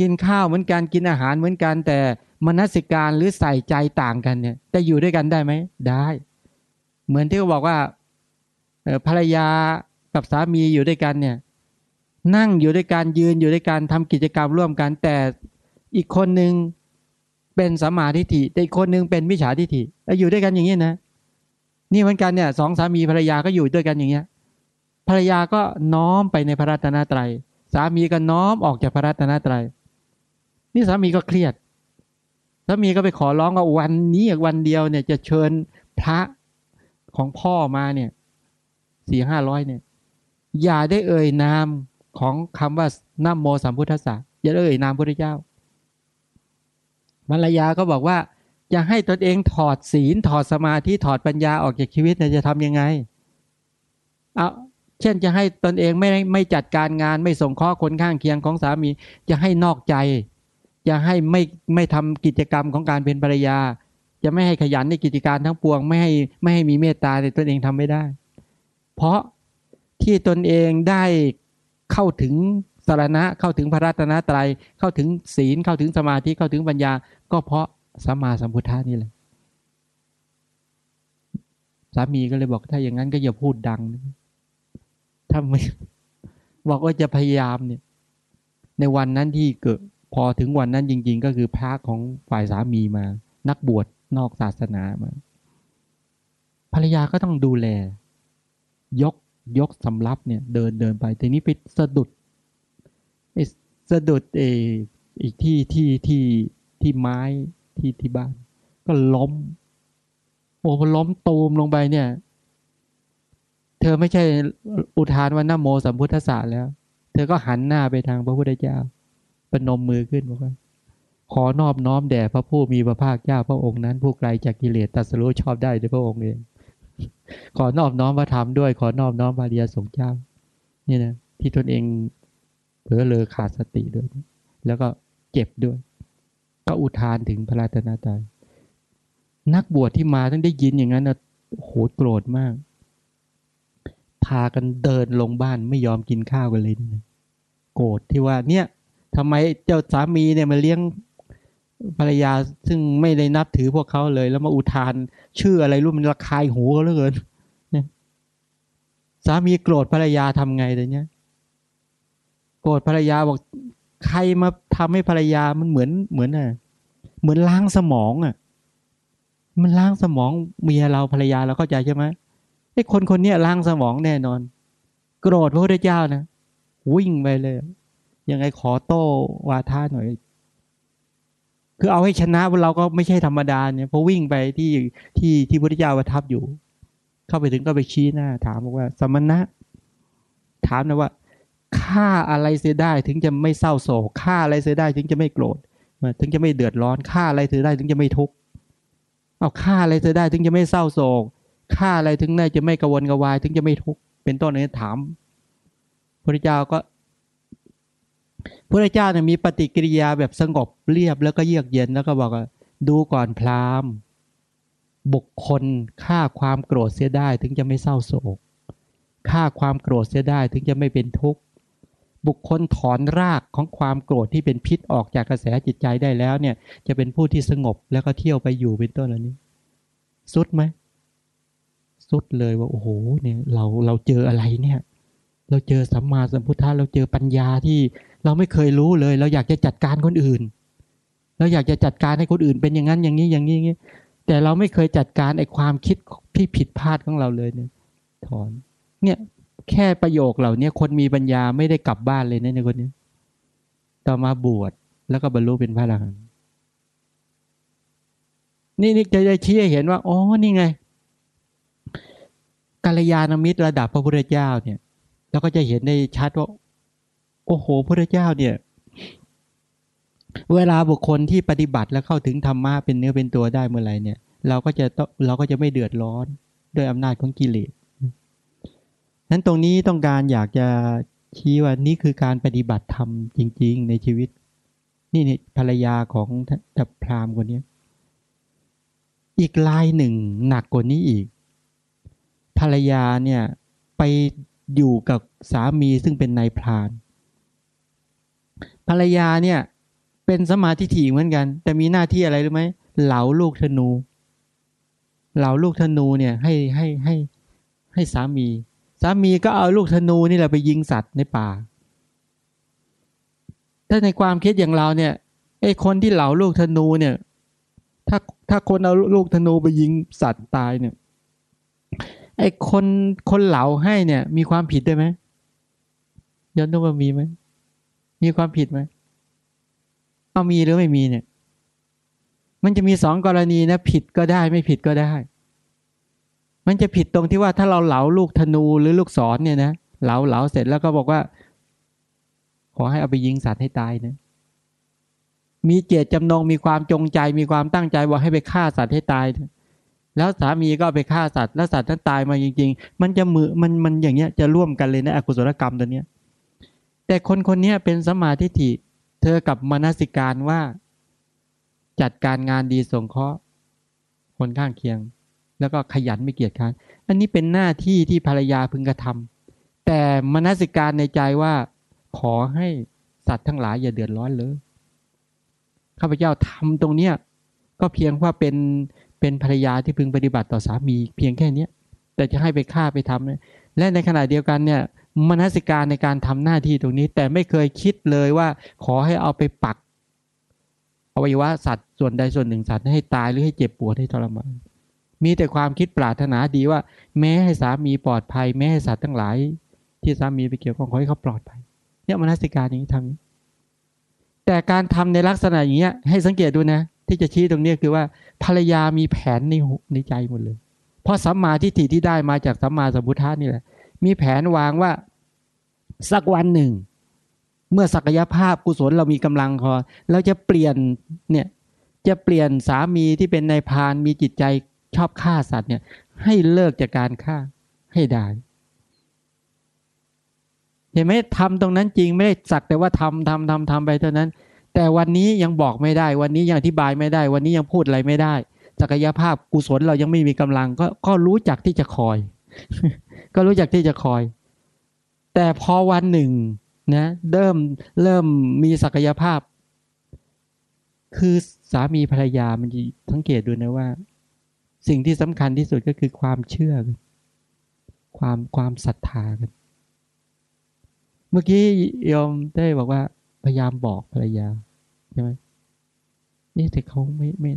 กินข้าวเหมือนกันกินอาหารเหมือนกันแต่มนสิการหรือใส่ใจต่างกันเนี่ยแต่อยู่ด้วยกันได้ไหมได้ เหมือนที่เขาบอกว่าภรรยากับสามีอยู่ด้วยกันเนี่ย นั่งอยู่ด้วยกันยืนอยู่ด้วยกันทำกิจกรรมร่วมกัน แต่อีกคนหนึ่งเป็นสัมมาทิฏฐิแต่อีกคนหนึ่งเป็นมิจฉาทิฏฐิแล้วอยู่ด้วยกันอย่างนี้นะ นี่เหมือนกันเนี่ยสองสามีภรรยาก็อยู่ด้วยกันอย่างเงี้ยภรรยาก็น้อมไปในพระรัตนตรัยสามีก็น้อมออกจากพระรัตนตรัยนี่สามีก็เครียดสามีก็ไปขอร้องว่าวันนี้วันเดียวเนี่ยจะเชิญพระ ของพ่อมาเนี่ยสี่ห้าร้อยเนี่ย อย่าได้เอ่ยนามของคำว่านามโมสัมพุทธัสสะอย่าได้เอ่ยนามพระเจ้าภรรยาก็บอกว่า จะให้ตนเองถอดศีลถอดสมาธิถอดปัญญาออกจากชีวิตจะทำยังไงเอาเช่นจะให้ตนเองไม่ไม่จัดการงานไม่ส่งข้อคนข้างเคียงของสามี จะให้นอกใจ จะให้ไม่ไม่ทำกิจกรรมของการเป็นภรรยา จะไม่ให้ขยันในกิจการทั้งปวง ไม่ให้ไม่ให้มีเมตตาในตนเองทำไม่ได้ เพราะที่ตนเองได้เข้าถึงสารณะเข้าถึงพระรัตนตรัยเข้าถึงศีลเข้าถึงสมาธิเข้าถึงปัญญา ก็เพราะสัมมาสัมพุทธานี่แหละสามีก็เลยบอกถ้าอย่างนั้นก็อย่าพูดดังถ้าไม่บอกว่าจะพยายามเนี่ย ในวันนั้นที่เกิดพอถึงวันนั้นจริง ๆ ก็คือพระของฝ่ายสามีมา นักบวช นอกศาสนามาภรรยาก็ต้องดูแล ยกยกสำรับเนี่ย เดินเดินไปทีนี้ไปสะดุดสะดุดเออีกที่ที่ที่ที่ไม้ที่ที่บ้าน ก็ล้มโอ้พอล้มตูมลงไปเนี่ย เธอไม่ใช่อุทานว่านโมสัมพุทธศาสตร์แล้ว เธอก็หันหน้าไปทางพระพุทธเจ้าประนมมือขึ้นบอกว่า ขอนอบน้อมแด่พระผู้มีพระภาคเจ้าพระองค์นั้น ผู้ไกลจากกิเลสตัสรู้ชอบได้ด้วยพระองค์เอง ขอนอบน้อมพระธรรมด้วย ขอนอบน้อมบาลีสงเจ้า นี่นะที่ตนเองเผลอเลอขาดสติด้วย แล้วก็เจ็บด้วย ก็อุทานถึงพระราตนาตายนักบวชที่มาทั้งได้ยินอย่างนั้นนะโหโกรธมาก พากันเดินลงบ้านไม่ยอมกินข้าวกันเลย โกรธที่ว่าเนี่ยทำไมเจ้าสามีเนี่ยมาเลี้ยง ภรรยาซึ่งไม่ได้นับถือพวกเขาเลย แล้วมาอุทาน ชื่ออะไรรู้มันระคายหูเขาเหลือเกินสามีโกรธภรรยาทำไงแต่เนี้ยโกรธภรรยาบอกใครมาทำให้ภรรยามันเหมือนเหมือนอะ เหมือนล้างสมองอะ มันล้างสมองเมียเราภรรยาเราเข้าใจใช่ไหมไอ้คนคนนี้ล้างสมองแน่นอน โกรธพระพุทธเจ้านะวิ่งไปเลยยังไงขอโต้วาท่าหน่อย คือเอาให้ชนะเราก็ไม่ใช่ธรรมดาเนี่ยพอวิ่งไปที่ที่ที่พุทธเจ้าประทับอยู่ เข้าไปถึงก็ไปชี้หน้า ถามบอกว่า สมณะ ถามนะว่าฆ่าอะไรเสียได้ถึงจะไม่เศร้าโศกฆ่าอะไรเสียได้ถึงจะไม่โกรธถึงจะไม่เดือดร้อนฆ่าอะไรเสียได้ถึงจะไม่ทุกข์เอาฆ่าอะไรเสียได้ถึงจะไม่เศร้าโศกฆ่าอะไรถึงได้จะไม่กระวนกระวาย ถึงจะไม่ทุกข์เป็นต้นนี้ถามพระเจ้าก็ พระเจ้าเนี่ยมีปฏิกิริยาแบบสงบเรียบแล้วก็เยือกเย็นแล้วก็บอกว่าดูก่อนพราหมณ์ บุคคลฆ่าความโกรธเสียได้ถึงจะไม่เศร้าโศกฆ่าความโกรธเสียได้ถึงจะไม่เป็นทุกข์บุคคลถอนรากของความโกรธที่เป็นพิษออกจากกระแสจิตใจได้แล้วเนี่ย จะเป็นผู้ที่สงบแล้วก็เที่ยวไปอยู่เป็นต้นเหล่านี้ สุดไหมสุดเลยว่าโอ้โหเนี่ยเราเราเจออะไรเนี่ย เราเจอสัมมาสัมพุทธะเราเจอปัญญาที่ เราไม่เคยรู้เลย เราอยากจะจัดการคนอื่น เราอยากจะจัดการให้คนอื่น เป็นอย่างนั้นอย่างนี้อย่างนี้อย่างนี้แต่เราไม่เคยจัดการไอ้ความคิดที่ผิดพลาดของเราเลยเนี่ยถอน เนี่ยแค่ประโยคเหล่านี้คนมีปัญญาไม่ได้กลับบ้านเลยนะในคนนี้ ต่อมาบวชแล้วก็บรรลุเป็นพระอรหันต์นี่นี่จะได้ชี้ให้เห็นว่าอ๋อนี่ไงกัลยาณมิตรระดับพระพุทธเจ้าเนี่ยเราก็จะเห็นได้ชัดว่า โอ้โหพระเจ้าเนี่ย เวลาบุคคลที่ปฏิบัติแล้วเข้าถึงธรรมะเป็นเนื้อเป็นตัวได้เมื่อไหร่เนี่ย เราก็จะต้องเราก็จะไม่เดือดร้อนด้วยอำนาจของกิเลสนั้นตรงนี้ต้องการอยากจะชี้ว่านี่คือการปฏิบัติธรรมจริง ๆ ในชีวิต นี่นี่ภรรยาของดับพรามคนนี้อีกลายหนึ่งหนักกว่านี้อีก ภรรยาเนี่ยไปอยู่กับสามีซึ่งเป็นนายพราน ภรรยาเนี่ย เป็นสมาธิถี่เหมือนกัน แต่มีหน้าที่อะไรรู้ไหมเหลาลูกธนู เหลาลูกธนูเนี่ยให้ให้ให้ให้สามี สามีก็เอาลูกธนูนี่แหละไปยิงสัตว์ในป่า ถ้าในความคิดอย่างเราเนี่ยไอ้คนที่เหลาลูกธนูเนี่ย ถ้าถ้าคนเอาลูกธนูไปยิงสัตว์ตายเนี่ยไอ้คนคนเหลาให้เนี่ย มีความผิดได้ไหมย้อนดูว่ามีไหม มีความผิดไหมเอามีหรือไม่มีเนี่ย มันจะมีสองกรณีนะผิดก็ได้ไม่ผิดก็ได้ มันจะผิดตรงที่ว่าถ้าเราเหลาลูกธนูหรือลูกศรเนี่ยนะเหลาเหลาเสร็จแล้วก็บอกว่า ขอให้เอาไปยิงสัตว์ให้ตายนะมีเจตจำนงมีความจงใจมีความตั้งใจว่าให้ไปฆ่าสัตว์ให้ตายแล้วสามีก็ไปฆ่าสัตว์แล้วสัตว์นั้นตายมาจริง ๆ มันจะมือมันมันอย่างเงี้ยจะร่วมกันเลยนะอกุศลกรรมตัวเนี้ย แต่คนคนนี้เป็นสมาธิิเธอกับมนสิการว่า จัดการงานดีสงเคราะห์คนข้างเคียง แล้วก็ขยันไม่เกียจค้านอันนี้เป็นหน้าที่ที่ภรรยาพึงกระทำแต่มนสิการในใจว่าขอให้สัตว์ทั้งหลายอย่าเดือดร้อนเลยข้าพเจ้าทำตรงเนี้ยก็เพียงว่าเป็นเป็นภรรยาที่พึงปฏิบัติต่อสามี เพียงแค่เนี้ยแต่จะให้ไปฆ่าไปทำเนี่ยและในขณะเดียวกันเนี่ย มนสิการในการทำหน้าที่ตรงนี้ แต่ไม่เคยคิดเลยว่า ขอให้เอาไปปักอวัยวะสัตว์ส่วนใดส่วนหนึ่งสัตว์ให้ตายหรือให้เจ็บปวดให้ทรมานมีแต่ความคิดปรารถนาดีว่า แม้ให้สามีปลอดภัย แม้ให้สัตว์ทั้งหลาย ที่สามีไปเกี่ยวข้องขอให้เขาปลอดภัย เนี่ยมนสิการอย่างนี้ทำแต่การทำในลักษณะอย่างเงี้ย ให้สังเกตดูนะ ที่จะชี้ตรงนี้คือว่า ภรรยามีแผนในในใจหมดเลย เพราะสัมมาทิฏฐิที่ได้มาจากสัมมาสัมพุทธะนี่แหละ มีแผนวางว่าสักวันหนึ่ง เมื่อศักยภาพกุศลเรามีกำลังพอเราจะเปลี่ยนเนี่ยจะเปลี่ยนสามีที่เป็นนายพานมีจิตใจชอบฆ่าสัตว์เนี่ย ให้เลิกจากการฆ่าให้ได้เห็นไหมทำตรงนั้นจริงไม่ได้สักแต่ว่าทำทำทำทำไปเท่านั้น แต่วันนี้ยังบอกไม่ได้ วันนี้ยังอธิบายไม่ได้ วันนี้ยังพูดอะไรไม่ได้ศักยภาพกุศลเรายังไม่มีกำลังก็ก็รู้จักที่จะคอย ก็รู้จักที่จะคอย แต่พอวันหนึ่งนะเริ่มเริ่มมีศักยภาพ คือสามีภรรยามันจะสังเกตดูนะว่า สิ่งที่สำคัญที่สุดก็คือความเชื่อ ความความศรัทธากันเมื่อกี้ยอมได้บอกว่า พยายามบอกภรรยาใช่ไหมนี่แต่เขาไม่ไม่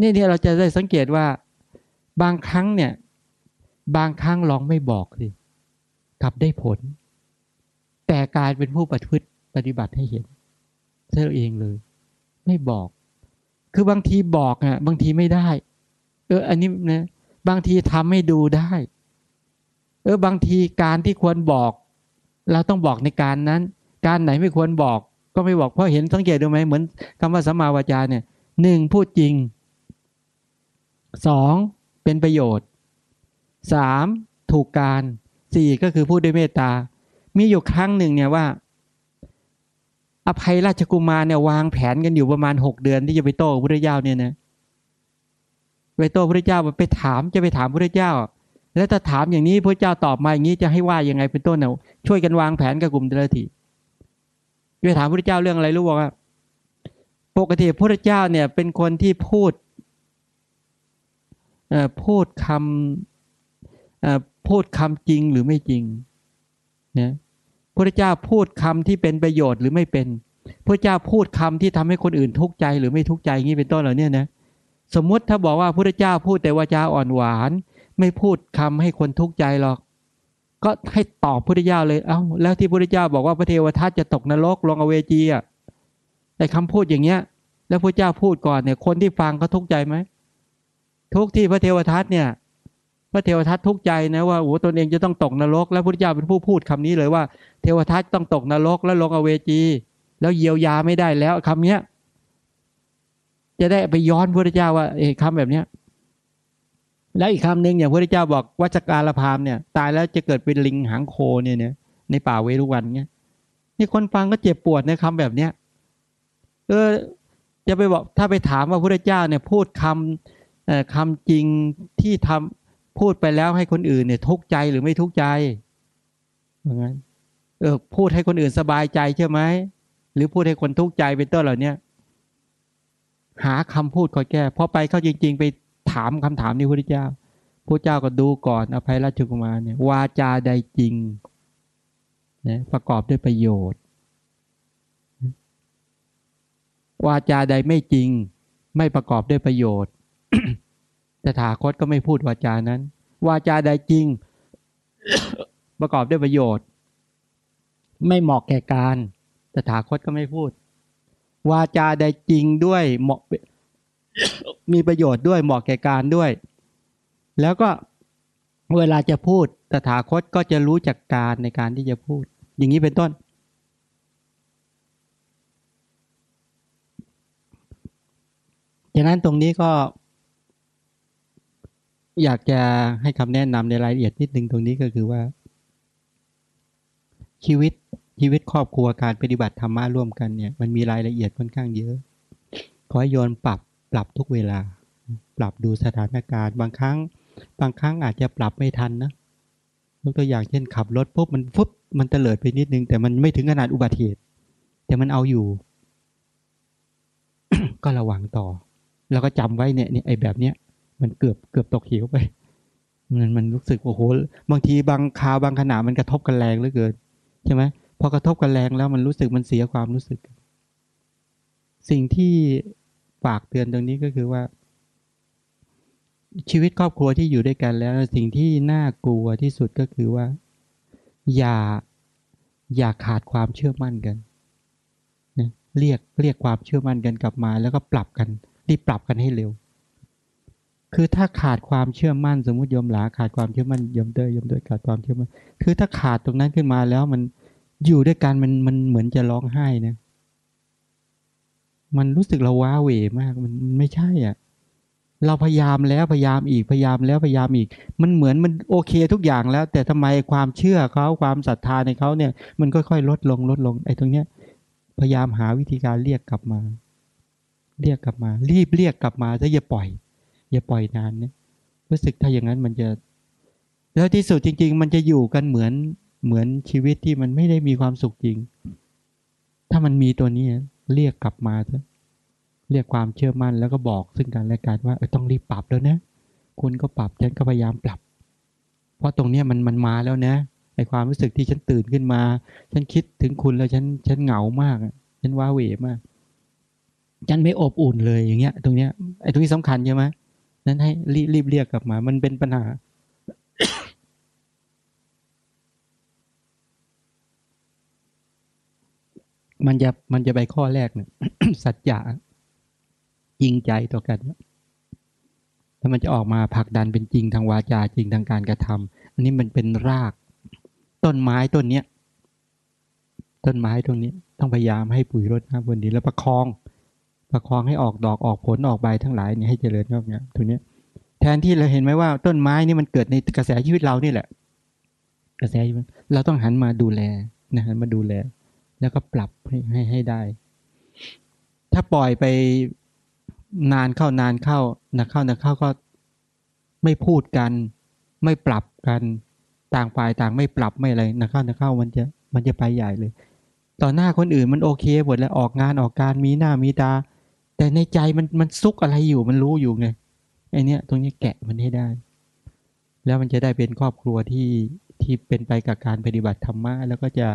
นี่เนี่ยเราจะได้สังเกตว่า บางครั้งเนี่ย บางครั้งลองไม่บอกสิกลับได้ผล แต่กายเป็นผู้ปฏิพฤติปฏิบัติให้เห็นเธอเองเลย ไม่บอก คือบางทีบอกอะ บางทีไม่ได้ เออ อันนี้นะบางทีทำให้ดูได้ เออบางทีการที่ควรบอก เราต้องบอกในการนั้น การไหนไม่ควรบอก ก็ไม่บอกเพราะเห็นสังเกตดูไหมเหมือนคำว่าสัมมาวาจาเนี่ยหนึ่งพูดจริงสองเป็นประโยชน์ สามถูกการสี่ก็คือพูดด้วยเมตตา มีอยู่ครั้งหนึ่งเนี่ยว่า อภัยราชกุมารเนี่ยวางแผนกันอยู่ประมาณหกเดือนที่จะไปโต้พระเจ้าเนี่ยนะไปโต้พระเจ้าไปถามจะไปถามพระเจ้า แล้วถ้าถามอย่างนี้พระเจ้าตอบมาอย่างนี้จะให้ว่ายังไงเป็นต้นเนี่ยช่วยกันวางแผนกับกลุ่มเดลทีไปถามพระเจ้าเรื่องอะไรรู้บอกว่าปกติพระเจ้าเนี่ยเป็นคนที่พูดพูดคำ พูดคำจริงหรือไม่จริงนะพระเจ้าพูดคำที่เป็นประโยชน์หรือไม่เป็นพระเจ้าพูดคำที่ทำให้คนอื่นทุกข์ใจหรือไม่ทุกข์ใจงี้เป็นต้นเหล่านี้นะสมมติถ้าบอกว่าพระเจ้าพูดแต่วาจาอ่อนหวาน ไม่พูดคำให้คนทุกข์ใจหรอก ก็ให้ตอบพระเจ้าเลยเอา้าแล้วที่พระเจ้าบอกว่าพระเทวทัตจะตกนรกลงอเวจีอะไอ้คำพูดอย่างเงี้ย แล้วพระเจ้าพูดก่อนเนี่ย คนที่ฟังเขาทุกข์ใจไหมทุกที่พระเทวทัตเนี่ย พระเทวทัตทุกข์ใจนะว่าโอ้ตนเองจะต้องตกนรก แล้วพระเจ้าเป็นผู้พูดคำนี้เลยว่า เทวทัตต้องตกนรก แล้วลงอเวจี แล้วเยียวยาไม่ได้แล้วคำเนี้ย จะได้ไปย้อนพระเจ้าว่าเออคำแบบเนี้ยแล้วอีกคำหนึ่งอย่างพระเจ้าบอกวัชการละพามเนี่ย ตายแล้วจะเกิดเป็นลิงหางโคเนี่ยเนี่ยในป่าเวรุวันเนี่ยนี่คนฟังก็เจ็บปวดในคำแบบเนี้ยเออจะไปบอกถ้าไปถามว่าพระเจ้าเนี่ย พูดคำคำจริงที่ทำ พูดไปแล้วให้คนอื่นเนี่ย ทุกข์ใจหรือไม่ทุกข์ใจเหมือนกันเออพูดให้คนอื่นสบายใจใช่ไหมหรือพูดให้คนทุกข์ใจเป็นต้นเหล่านี้หาคำพูดคอยแก้พอไปเข้าจริง ๆ ไปถามคำถามนี้พระเจ้าพระเจ้าก็ดูก่อนอภัยราชกุมารเนี่ยวาจาใดจริงนะประกอบด้วยประโยชน์ วาจาใดไม่จริง ไม่ประกอบด้วยประโยชน์ ตถาคตก็ไม่พูดวาจานั้น วาจาใดจริง ประกอบด้วยประโยชน์ ไม่เหมาะแก่การตถาคตก็ไม่พูด วาจาใดจริงด้วยเหมาะมีประโยชน์ด้วยเหมาะแก่การด้วย แล้วก็เวลาจะพูดตถาคตก็จะรู้จักการในการที่จะพูด อย่างนี้เป็นต้น ฉะนั้นตรงนี้ก็ อยากจะให้คำแนะนำในรายละเอียดนิดนึงตรงนี้ก็คือว่า ชีวิตชีวิตครอบครัวการปฏิบัติธรรมะร่วมกันเนี่ย มันมีรายละเอียดค่อนข้างเยอะ ขอให้โยนปรับปรับทุกเวลา ปรับดูสถานการณ์บางครั้ง บางครั้งอาจจะปรับไม่ทันนะยกตัวอย่างเช่นขับรถปุ๊บมันฟุบมันเตลิดไปนิดนึง แต่มันไม่ถึงขนาดอุบัติเหตุ แต่มันเอาอยู่ ก็ระวังต่อ แล้วก็จำไว้เนี่ยเนี่ยไอ้แบบเนี้ย มันเกือบเกือบตกเหวไป มันมันรู้สึกโอ้โหบางทีบางคาบางขณะมันกระทบกันแรงเหลือเกินใช่ไหมพอกระทบกันแรงแล้วมันรู้สึกมันเสียความรู้สึก สิ่งที่ฝากเตือนตรงนี้ก็คือว่า ชีวิตครอบครัวที่อยู่ด้วยกันแล้ว สิ่งที่น่ากลัวที่สุดก็คือว่า อย่าอย่าขาดความเชื่อมั่นกันนะเรียกเรียกความเชื่อมั่นกันกลับมา แล้วก็ปรับกันรีบปรับกันให้เร็ว คือถ้าขาดความเชื่อมั่นสมมุติยมหลาขาดความเชื่อมั่นยมเตยยมเตยขาดความเชื่อมั่น คือถ้าขาดตรงนั้นขึ้นมาแล้วมันอยู่ด้วยกันมันมันเหมือนจะร้องไห้นะ มันรู้สึกเราว้าเหวมากมันไม่ใช่อะ เราพยายามแล้วพยายามอีกพยายามแล้วพยายามอีก มันเหมือนมันโอเคทุกอย่างแล้ว แต่ทำไมความเชื่อเขาความศรัทธาในเขาเนี่ย มันค่อยๆลดลงลดลงไอ้ตรงเนี้ย พยายามหาวิธีการเรียกกลับมา เรียกกลับมา รีบเรียกกลับมาจะอย่าปล่อย อย่าปล่อยนานเนี่ยรู้สึกถ้าอย่างนั้นมันจะ แล้วที่สุดจริง ๆ มันจะอยู่กันเหมือนเหมือนชีวิตที่มันไม่ได้มีความสุขจริง ถ้ามันมีตัวนี้เรียกกลับมาเถอะเรียกความเชื่อมั่นแล้วก็บอกซึ่งกันและกันว่าเออต้องรีบปรับแล้วนะ คุณก็ปรับฉันก็พยายามปรับ เพราะตรงเนี้ยมันมันมาแล้วนะไอความรู้สึกที่ฉันตื่นขึ้นมา ฉันคิดถึงคุณแล้วฉันฉันเหงามาก ฉันว้าเหวมาก ฉันไม่อบอุ่นเลยอย่างเงี้ย ตรงเนี้ยไอ้ตรงนี้สำคัญใช่ไหม นั้นให้รีบรีบเรียกกลับมา มันเป็นปัญหามันจะมันจะไปข้อแรกเนี่ยสัจจะจริงใจต่อกันถ้ามันจะออกมาผลักดันเป็นจริงทางวาจาจริงทางการกระทำอันนี้มันเป็นราก ต้นไม้ต้นเนี้ย ต้นไม้ตรงนี้ ต้องพยายามให้ปุ๋ยรดน้ำบนดินแล้วประคอง ประคองให้ออกดอกออกผลออกใบทั้งหลายนี่ให้เจริญงอกงามตรงนี้แทนที่เราเห็นไหมว่าต้นไม้นี่มันเกิดในกระแสชีวิตเรานี่แหละ กระแสชีวิตเราต้องหันมาดูแลนะหันมาดูแล แล้วก็ปรับให้ให้ให้ได้ ถ้าปล่อยไปนานเข้านานเข้านักเข้านักเข้าก็ไม่พูดกัน ไม่ปรับกันต่างฝ่ายต่างไม่ปรับไม่อะไรนักเข้านักเข้ามันจะมันจะไปใหญ่เลย ต่อหน้าคนอื่นมันโอเคหมดแล้วออกงานออกการมีหน้ามีตา แต่ในใจมันมันซุกอะไรอยู่มันรู้อยู่ไงไอเนี้ยตรงนี้แกะมันให้ได้ แล้วมันจะได้เป็นครอบครัวที่ที่เป็นไปกับการปฏิบัติธรรมะแล้วก็จะ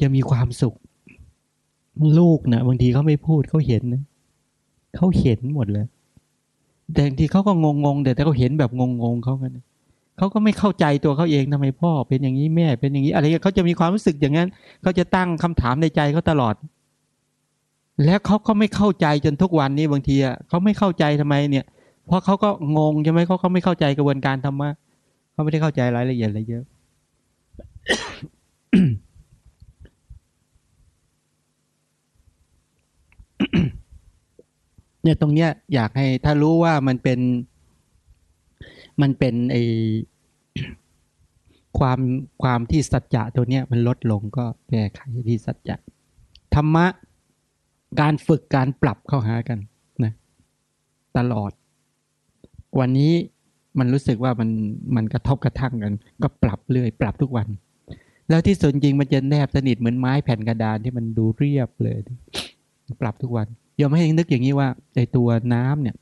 จะมีความสุข ลูกนะบางทีเขาไม่พูดเขาเห็นนะเขาเห็นหมดเลย แต่บางทีเขาก็งงงแต่แต่เขาเห็นแบบงงงเขากันเขาก็ไม่เข้าใจตัวเขาเองทำไมพ่อ เป็นอย่างนี้แม่เป็นอย่างนี้อะไรเขาจะมีความรู้สึกอย่างนั้นเขาจะตั้งคำถามในใจเขาตลอด แล้วเขาก็ไม่เข้าใจจนทุกวันนี้บางทีอะเขาไม่เข้าใจทำไมเนี่ย เพราะเขาก็งงใช่ไหมเขาเขาไม่เข้าใจกระบวนการธรรมะเขาไม่ได้เข้าใจรายละเอียดอะไรเยอะเนี่ยตรงเนี้ยอยากให้ถ้ารู้ว่ามันเป็น มันเป็นไอความความที่สัจจะตัวเนี้ยมันลดลงก็แก้ไขที่สัจจะธรรมะ การฝึกการปรับเข้าหากันนะตลอด วันนี้มันรู้สึกว่ามันมันกระทบกระทั่งกัน ก็ปรับเรื่อยปรับทุกวัน แล้วที่สุดจริงมันจะแนบสนิทเหมือนไม้แผ่นกระดานที่มันดูเรียบเลย ปรับทุกวันยอมให้นึกอย่างนี้ว่าในตัวน้ำเนี่ย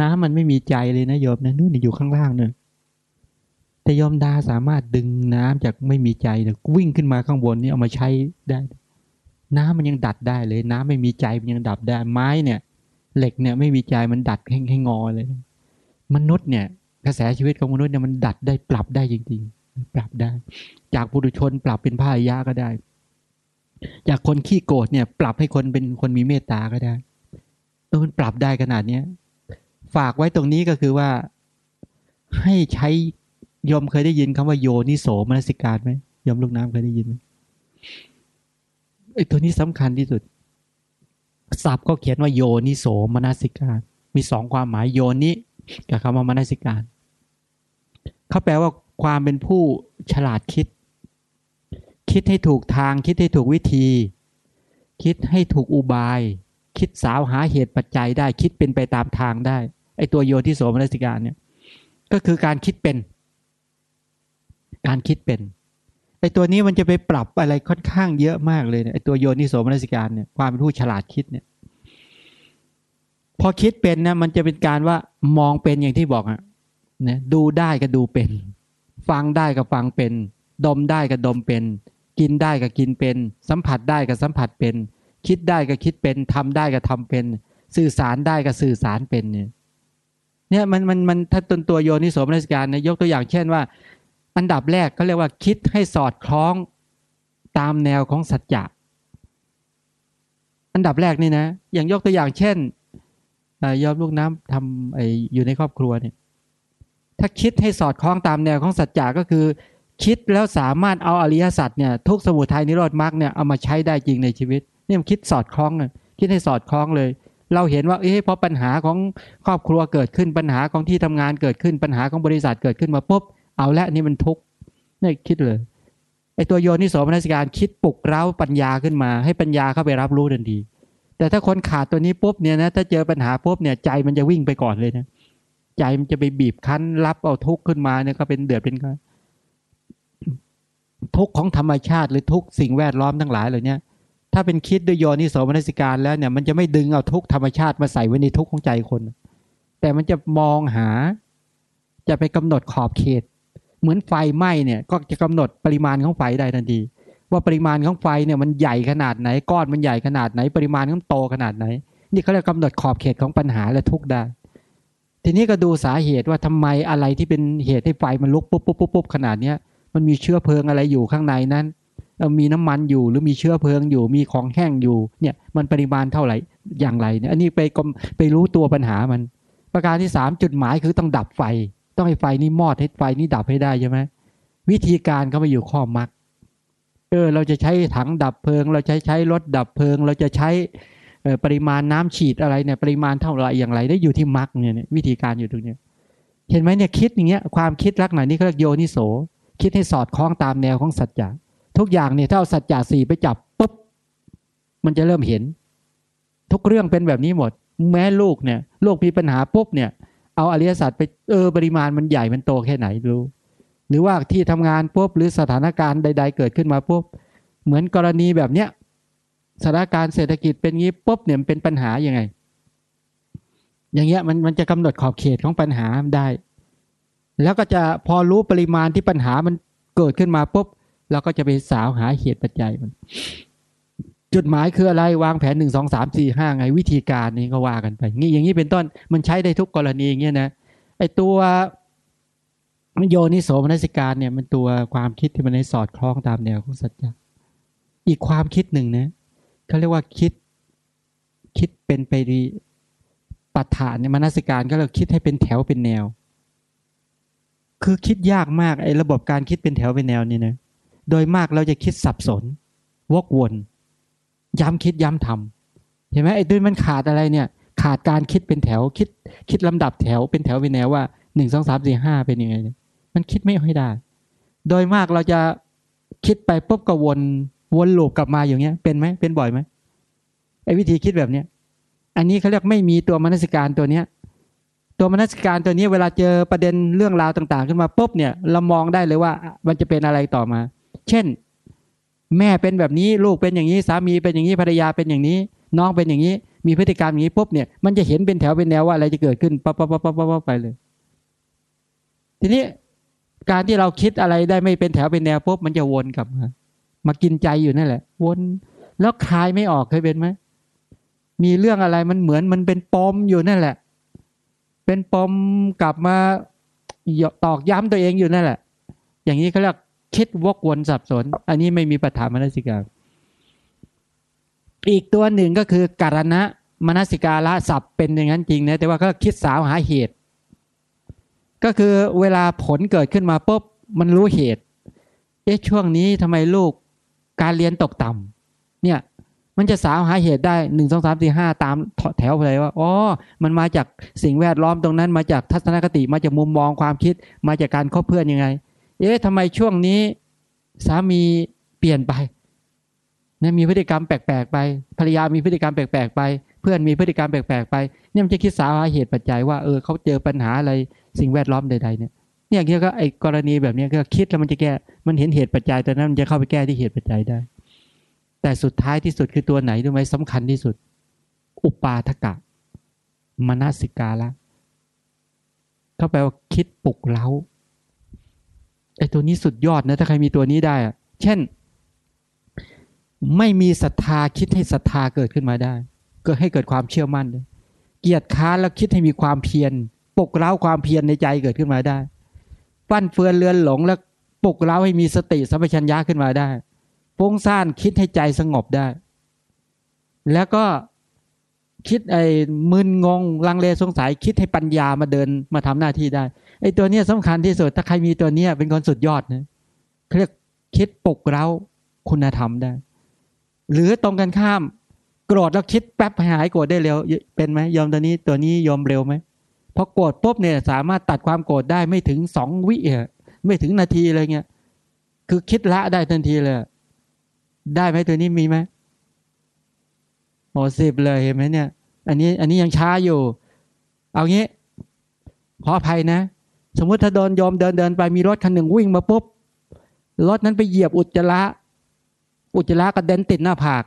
น้ำมันไม่มีใจเลยนะโยมนะนู่นอยู่ข้างล่างเนี่ยแต่ยอมดาสามารถดึงน้ำจากไม่มีใจเนี่ยวิ่งขึ้นมาข้างบนนี่เอามาใช้ได้ น้ำมันยังดัดได้เลย น้ำไม่มีใจมันยังดับได้ไม้เนี่ย เหล็กเนี่ยไม่มีใจมันดัดให้ให้งอเลย มนุษย์เนี่ย กระแสชีวิตของมนุษย์เนี่ยมันดัดได้ปรับได้จริง ๆ ปรับได้ จากปุถุชนปรับเป็นพระยะก็ได้ จากคนขี้โกรธเนี่ย ปรับให้คนเป็นคนมีเมตตาก็ได้เออมันปรับได้ขนาดเนี้ยฝากไว้ตรงนี้ก็คือว่า ให้ใช้ยมเคยได้ยินคำว่าโยนิโสมนสิการไหมยมลูกน้ำเคยได้ยินไหม ไอ้ตัวนี้สำคัญที่สุดศัพท์ก็เขียนว่าโยนิโสมนสิการ มีสองความหมายโยนิกับคำว่ามนสิการ เขาแปลว่าความเป็นผู้ฉลาดคิด คิดให้ถูกทาง คิดให้ถูกวิธี คิดให้ถูกอุบาย คิดสาวหาเหตุปัจจัยได้ คิดเป็นไปตามทางได้ ไอตัวโยที่โสมนสิการเนี่ย ก็คือการคิดเป็น การคิดเป็น ไอตัวนี้มันจะไปปรับอะไรค่อนข้างเยอะมากเลยเนี่ยไอตัวโยนิโสมนสิการเนี่ยความเป็นผู้ฉลาดคิดเนี่ย พอคิดเป็นนะมันจะเป็นการว่ามองเป็นอย่างที่บอกอะนะดูได้ก็ดูเป็น ฟังได้ก็ฟังเป็น ดมได้ก็ดมเป็น กินได้ก็กินเป็น สัมผัสได้ก็สัมผัสเป็น คิดได้ก็คิดเป็นทำได้ก็ทำเป็น สื่อสารได้ก็สื่อสารเป็นเนี่ยเนี่ยมันมันมันถ้าตนตัวโยนิโสมนสิการนะยกตัวอย่างเช่นว่า อันดับแรกก็เรียกว่าคิดให้สอดคล้องตามแนวของสัจจะอันดับแรกนี่นะ อย่างยกตัวอย่างเช่นยอมลูกน้ำทำไออยู่ในครอบครัวเนี่ย ถ้าคิดให้สอดคล้องตามแนวของสัจจะก็คือ คิดแล้วสามารถเอาอริยสัจเนี่ยทุกสมุทัยนิโรธมรรคเนี่ยเอามาใช้ได้จริงในชีวิตนี่มันคิดสอดคล้องคิดให้สอดคล้องเลย เราเห็นว่าเอ๊ะพอปัญหาของครอบครัวเกิดขึ้นปัญหาของที่ทำงานเกิดขึ้นปัญหาของบริษัทเกิดขึ้นมาปุ๊บ เอาละนี่มันทุกข์นี่คิดเลยไอตัวโยนิโสมนสิการคิดปลุกเร้าปัญญาขึ้นมา ให้ปัญญาเข้าไปรับรู้ทันทีแต่ถ้าคนขาดตัวนี้ปุ๊บเนี่ยนะถ้าเจอปัญหาปุ๊บเนี่ยใจมันจะวิ่งไปก่อนเลยนะใจมันจะไปบีบคั้นรับเอาทุกข์ขึ้นมาเนี่ยก็เป็นเดือดเป็นก็ทุกข์ของธรรมชาติหรือทุกข์สิ่งแวดล้อมทั้งหลายเหล่านี้ถ้าเป็นคิดด้วยโยนิโสมนสิการแล้วเนี่ยมันจะไม่ดึงเอาทุกธรรมชาติมาใส่ไว้ในทุกข์ของใจคน แต่มันจะมองหา จะไปกำหนดขอบเขต เหมือนไฟไหม้เนี่ยก็จะกำหนดปริมาณของไฟได้ทันที ว่าปริมาณของไฟเนี่ยมันใหญ่ขนาดไหนก้อนมันใหญ่ขนาดไหน ปริมาณมันโตขนาดไหน นี่เขาเรียกกำหนดขอบเขตของปัญหาและทุกได้ ทีนี้ก็ดูสาเหตุว่าทำไมอะไรที่เป็นเหตุให้ไฟมันลุกปุ๊บปุ๊บปุ๊บปุ๊บขนาดเนี้ยมันมีเชื้อเพลิงอะไรอยู่ข้างในนั้นมีน้ำมันอยู่หรือมีเชื้อเพลิงอยู่มีของแห้งอยู่เนี่ยมันปริมาณเท่าไหร่อย่างไรเนี่ยอันนี้ไปไปรู้ตัวปัญหามัน ประการที่สามจุดหมายคือต้องดับไฟ ต้องให้ไฟนี้มอดให้ไฟนี้ดับให้ได้ใช่ไหมวิธีการก็ไปอยู่ข้อมักเออเราจะใช้ถังดับเพลิง เราใช้ใช้รถดับเพลิง เราจะใช้ปริมาณน้ำฉีดอะไรเนี่ยปริมาณเท่าไรอย่างไรได้อยู่ที่มรรคเนี่ยวิธีการอยู่ตรงนี้เห็นไหมเนี่ยคิดอย่างเงี้ยความคิดลักษณะนี้เขาเรียกโยนิโส คิดให้สอดคล้องตามแนวของสัจจะทุกอย่างเนี่ยถ้าเอาสัจจะสี่ไปจับปุ๊บมันจะเริ่มเห็น ทุกเรื่องเป็นแบบนี้หมด แม้ลูกเนี่ยลูกมีปัญหาปุ๊บเนี่ย เอาอริยสัจไปเออปริมาณมันใหญ่มันโตแค่ไหนรู้ หรือว่าที่ทำงานปุ๊บหรือสถานการณ์ใด ๆ เกิดขึ้นมาปุ๊บเหมือนกรณีแบบเนี้ยสถานการณ์เศรษฐกิจเป็นงี้ปุ๊บเนี่ยเป็นปัญหายังไง อย่างเงี้ยมันมันจะกำหนดขอบเขตของปัญหาได้ แล้วก็จะพอรู้ปริมาณที่ปัญหามันเกิดขึ้นมาปุ๊บเราก็จะไปสาวหาเหตุปัจจัยมัน จุดหมายคืออะไรวางแผนหนึ่งสองสามสี่ห้าไงวิธีการนี้ก็ว่ากันไปงี้อย่างนี้เป็นต้นมันใช้ได้ทุกกรณีอย่างเงี้ยนะไอตัวโยนิโสมนสิการเนี่ยมันตัวความคิดที่มันในสอดคล้องตามแนวของสัจจะอีกความคิดหนึ่งนะเขาเรียกว่าคิดคิดเป็นไปดีปัฏฐานเนี่ยมนสิการก็เราคิดให้เป็นแถวเป็นแนว คือคิดยากมากไอ้ระบบการคิดเป็นแถวเป็นแนวนี่นะโดยมากเราจะคิดสับสน วกวน ย้ำคิดย้ำทำเห็นไหมไอ้ด้วยมันขาดอะไรเนี่ย ขาดการคิดเป็นแถวคิด คิดลำดับแถวเป็นแถวเป็นแนวว่าหนึ่งสองสามสี่ห้าเป็นยังไงมันคิดไม่ค่อยได้ โดยมากเราจะคิดไปปุ๊บก็วนวนลูปกลับมาอย่างเงี้ย เป็นไหมเป็นบ่อยไหมไอ้วิธีคิดแบบเนี้ย อันนี้เขาเรียกไม่มีตัวมนสิการตัวเนี้ย ตัวมนสิการตัวนี้เวลาเจอประเด็นเรื่องราวต่าง ๆ ขึ้นมาปุ๊บเนี่ย เรามองได้เลยว่ามันจะเป็นอะไรต่อมา เช่น แม่เป็นแบบนี้ลูกเป็นอย่างนี้สามีเป็นอย่างนี้ภรรยาเป็นอย่างนี้ น้องเป็นอย่างนี้ มีพฤติกรรมอย่างนี้ปุ๊บเนี่ยมันจะเห็นเป็นแถวเป็นแนวว่าอะไรจะเกิดขึ้นปั๊บปั๊บปั๊บปั๊บปั๊บไปเลย ทีนี้การที่เราคิดอะไรได้ไม่เป็นแถวเป็นแนวปุ๊บมันจะวนกลับมามากินใจอยู่นั่นแหละ วนแล้วคลายไม่ออกเคยเป็นไหมมีเรื่องอะไรมันเหมือนมันเป็นปมอยู่นั่นแหละ เป็นปมกลับมาตอกย้ำตัวเองอยู่นั่นแหละ อย่างนี้เขาเรียก คิดวกวนสับสน อันนี้ไม่มีปัญหามนสิกา อีกตัวหนึ่งก็คือการณะมนสิกาละสับเป็นอย่างนั้นจริงนะแต่ว่าก็คิดสาวหาเหตุ ก็คือเวลาผลเกิดขึ้นมาปุ๊บมันรู้เหตุ เอ๊ะช่วงนี้ทำไมลูกการเรียนตกต่ำเนี่ย มันจะสาวหาเหตุได้หนึ่งสองสามสี่ห้าตามแถวเลยว่าอ๋อมันมาจากสิ่งแวดล้อมตรงนั้น มาจากทัศนคติมาจากมุมมองความคิด มาจากการคบเพื่อนยังไง เอ๊ะทำไมช่วงนี้ สามีเปลี่ยนไปเนี่ยมีพฤติกรรมแปลกๆไป ภรรยามีพฤติกรรมแปลกๆไป เพื่อนมีพฤติกรรมแปลกๆไป เนี่ยมันจะคิดสาวหาเหตุปัจจัยว่าเออเขาเจอปัญหาอะไรสิ่งแวดล้อมใดๆเนี่ยเนี่ยก็ไอ้กรณีแบบนี้ก็คิดแล้วมันจะแก้มันเห็นเหตุปัจจัยตอนนั้นมันจะเข้าไปแก้ที่เหตุปัจจัยได้ แต่สุดท้ายที่สุดคือตัวไหนรู้ไหมสำคัญที่สุด อุปาทกะมนสิกาละเขาแปลว่าคิดปลุกเล้า ไอ้ตัวนี้สุดยอดนะถ้าใครมีตัวนี้ได้ เช่น ไม่มีศรัทธาคิดให้ศรัทธาเกิดขึ้นมาได้เกิดให้เกิดความเชื่อมั่นเลยเกียรติค้านแล้วคิดให้มีความเพียรปลุกเล้าความเพียรในใจเกิดขึ้นมาได้ปั้นเฟือนเลือนหลงแล้วปลุกเล้าให้มีสติสัมปชัญญะขึ้นมาได้ฟุ้งซ่านคิดให้ใจสงบได้ แล้วก็คิดไอ้มึนงงลังเลสงสัยคิดให้ปัญญามาเดินมาทำหน้าที่ได้ ไอ้ตัวเนี้ยสำคัญที่สุด ถ้าใครมีตัวเนี้ยเป็นคนสุดยอดนะเขาเรียกคิดปลุกเร้าคุณธรรมได้ หรือตรงกันข้าม โกรธแล้วคิดแป๊บหายโกรธได้เร็ว เป็นไหมยอมตัวนี้ตัวนี้ยอมเร็วไหมพอโกรธปุ๊บเนี่ยสามารถตัดความโกรธได้ไม่ถึงสองวิเอไม่ถึงนาทีอะไรเงี้ยคือคิดละได้ทันทีเลย ได้ไหมตัวนี้มีไหมโอ้สิบเลยเห็นไหมเนี่ย อันนี้ อันนี้ยังช้าอยู่ เอางี้ขออภัยนะ สมมติถ้าโดนยอมเดินเดินไปมีรถคันหนึ่งวิ่งมาปุ๊บรถนั้นไปเหยียบอุจจาระอุจจาระกระเด็นติดหน้าผาก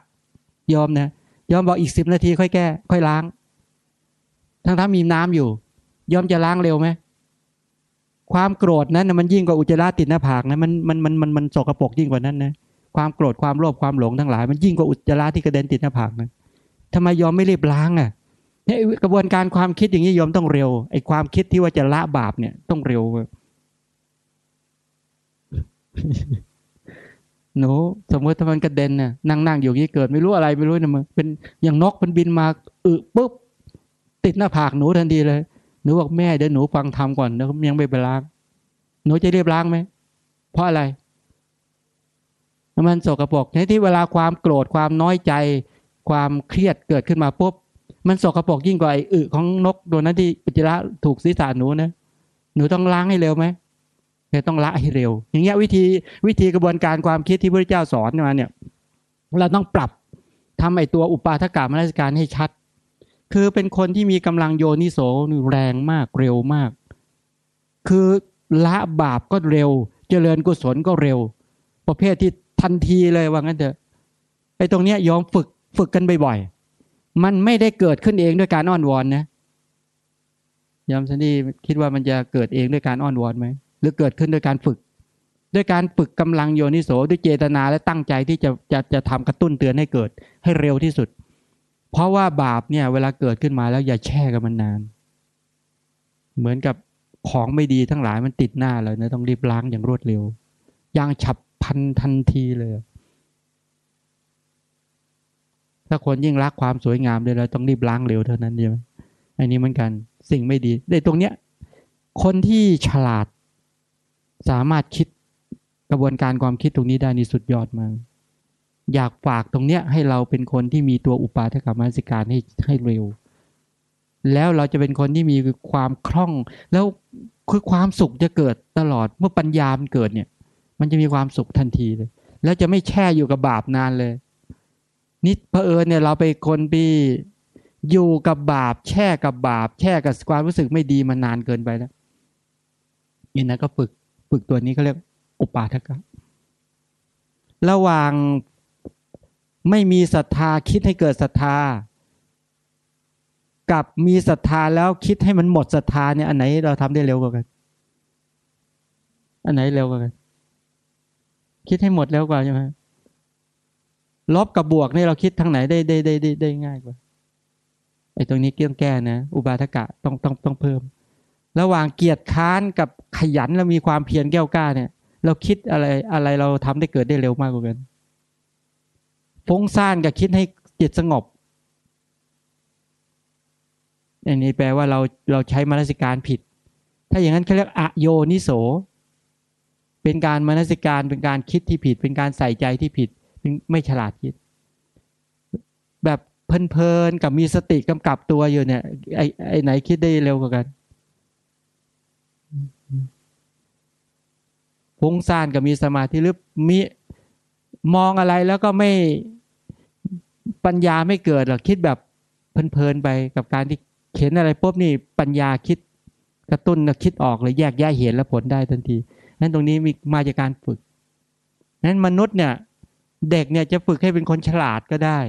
ยอมนะยอมบอกอีกสิบนาทีค่อยแก้ ค่อยล้าง ทั้งทั้งมีน้ำอยู่ ยอมจะล้างเร็วไหมความโกรธนั้นมันยิ่งกว่าอุจจาระติดหน้าผากนะมันมันมันมันมันสกรปรกยิ่งกว่านั้นนะความโกรธความโลภความหลงทั้งหลาย มันยิ่งกว่าอุจจาระที่กระเด็นติดหน้าผากนะทำไมยอมไม่รีบล้างอะ เนี่ยกระบวนการความคิดอย่างนี้ยอมต้องเร็วไอ้ความคิดที่ว่าจะละบาปเนี่ยต้องเร็วหนูสมมติถ้ามันกระเด็นน่ะนั่งนั่งอยู่นี้เกิดไม่รู้อะไรไม่รู้นะมึงเป็นอย่างนกมันบินมาอึปุ๊บติดหน้าผากหนูทันทีเลย หนูบอกแม่เดี๋ยวหนูฟังทำก่อนแล้วยังไม่ไปล้าง หนูจะเรียบล้างไหมเพราะอะไร มันโสกรปรกในที่เวลาความโกรธความน้อยใจ ความเครียดเกิดขึ้นมาปุ๊บ มันสกรปรกยิ่งกว่าไอ้อึของนกตัวนั้นที่ปิจระถูกศีรษะหนูนะหนูต้องล้างให้เร็วไหมเต้องละให้เร็ว อย่างเงี้ยวิธีวิธีกระบวนการความคิดที่พระเจ้าสอนมาเนี่ย เราต้องปรับทำไอ้ตัวอุปาทกามราชการให้ชัด คือเป็นคนที่มีกำลังโยนิโสแรงมากเร็วมาก คือละบาปก็เร็ว เจริญกุศลก็เร็ว ประเภทที่ทันทีเลยว่างั้นเถอะไอ้ตรงเนี้ยยอมฝึกฝึกกันบ่อยๆ มันไม่ได้เกิดขึ้นเองด้วยการอ้อนวอนนะยอมสันดีคิดว่ามันจะเกิดเองด้วยการอ้อนวอนไหมหรือเกิดขึ้นด้วยการฝึก ด้วยการฝึกกำลังโยนิโสด้วยเจตนาและตั้งใจที่จะจะจะทำกระตุ้นเตือนให้เกิดให้เร็วที่สุด เพราะว่าบาปเนี่ยเวลาเกิดขึ้นมาแล้วอย่าแช่กับมันนาน เหมือนกับของไม่ดีทั้งหลายมันติดหน้าเลยนะต้องรีบล้างอย่างรวดเร็ว อย่างฉับพันทันทีเลย ถ้าคนยิ่งรักความสวยงามเลยเราต้องรีบล้างเร็วเท่านั้นใช่ไหมอันนี้เหมือนกันสิ่งไม่ดีในตรงเนี้ยคนที่ฉลาด สามารถคิดกระบวนการความคิดตรงนี้ได้นี่สุดยอดมากอยากฝากตรงเนี้ยให้เราเป็นคนที่มีตัวอุปาทกรรมสิการให้ให้เร็ว แล้วเราจะเป็นคนที่มีความคล่อง แล้วคือความสุขจะเกิดตลอดเมื่อปัญญามันเกิดเนี่ย มันจะมีความสุขทันทีเลย แล้วจะไม่แช่อยู่กับบาปนานเลย นี่เผอิญเนี่ยเราไปคนปีอยู่กับบาป แช่กับบาป แช่กับความรู้สึกไม่ดีมานานเกินไปแล้วนี่นะก็ฝึกฝึกตัวนี้เขาเรียกอุปาทกะระหว่างไม่มีศรัทธาคิดให้เกิดศรัทธา กับมีศรัทธาแล้วคิดให้มันหมดศรัทธาเนี่ยอันไหนเราทำได้เร็วกว่ากัน อันไหนเร็วกว่ากัน คิดให้หมดเร็วกว่าใช่ไหม ลบกับบวกนี่เราคิดทางไหนได้ได้ได้ได้ได้ง่ายกว่าไอ้ตรงนี้เกี่ยงแก้นะ อุบาทกะต้องต้องต้องเพิ่ม ระหว่างเกียรติค้านกับขยันแล้วมีความเพียรแก้วกล้าเนี่ย เราคิดอะไรอะไรเราทำได้เกิดได้เร็วมากกว่ากันฟุ้งซ่านกับคิดให้จิตสงบอันนี้แปลว่าเราเราใช้มนสิการผิด ถ้าอย่างนั้นเขาเรียกอโยนิโส เป็นการมนสิการเป็นการคิดที่ผิด เป็นการใส่ใจที่ผิด ไม่ฉลาดคิด แบบเพลินๆกับมีสติกำกับตัวอยู่เนี่ย ไอ้ไอ้ไหนคิดได้เร็วกว่ากันฟุ้งซ่านกับมีสมาธิหรือมีมองอะไรแล้วก็ไม่ปัญญาไม่เกิดหรอกคิดแบบเพลินๆไปกับการที่เข็นอะไรปุ๊บนี่ปัญญาคิดกระตุ้นคิดออกเลยแยกแยะเห็นและผลได้ทันทีนั้นตรงนี้มีมาจากการฝึกนั้นมนุษย์เนี่ย เด็กเนี่ยจะฝึกให้เป็นคนฉลาดก็ได้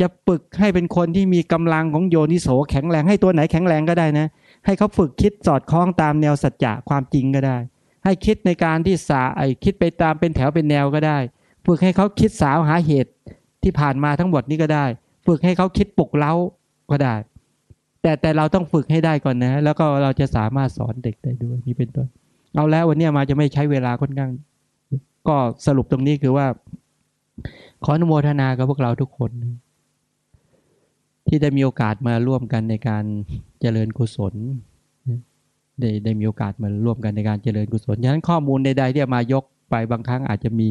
จะฝึกให้เป็นคนที่มีกำลังของโยนิโสแข็งแรงให้ตัวไหนแข็งแรงก็ได้นะ ให้เขาฝึกคิดสอดคล้องตามแนวสัจจะความจริงก็ได้ ให้คิดในการที่สาไอคิดไปตามเป็นแถวเป็นแนวก็ได้ ฝึกให้เขาคิดสาวหาเหตุที่ผ่านมาทั้งหมดนี้ก็ได้ ฝึกให้เขาคิดปลุกเล้าก็ได้ แต่แต่เราต้องฝึกให้ได้ก่อนนะ แล้วก็เราจะสามารถสอนเด็กได้ด้วยนี่เป็นต้นเอาแล้ววันนี้มาจะไม่ใช้เวลาค่อนข้างก็สรุปตรงนี้คือว่า ขออนุโมทนากับพวกเราทุกคน ที่ได้มีโอกาสมาร่วมกันในการเจริญกุศลได้ได้มีโอกาสมาร่วมกันในการเจริญกุศลฉะนั้นข้อมูลใดๆที่มายกไปบางครั้งอาจจะมี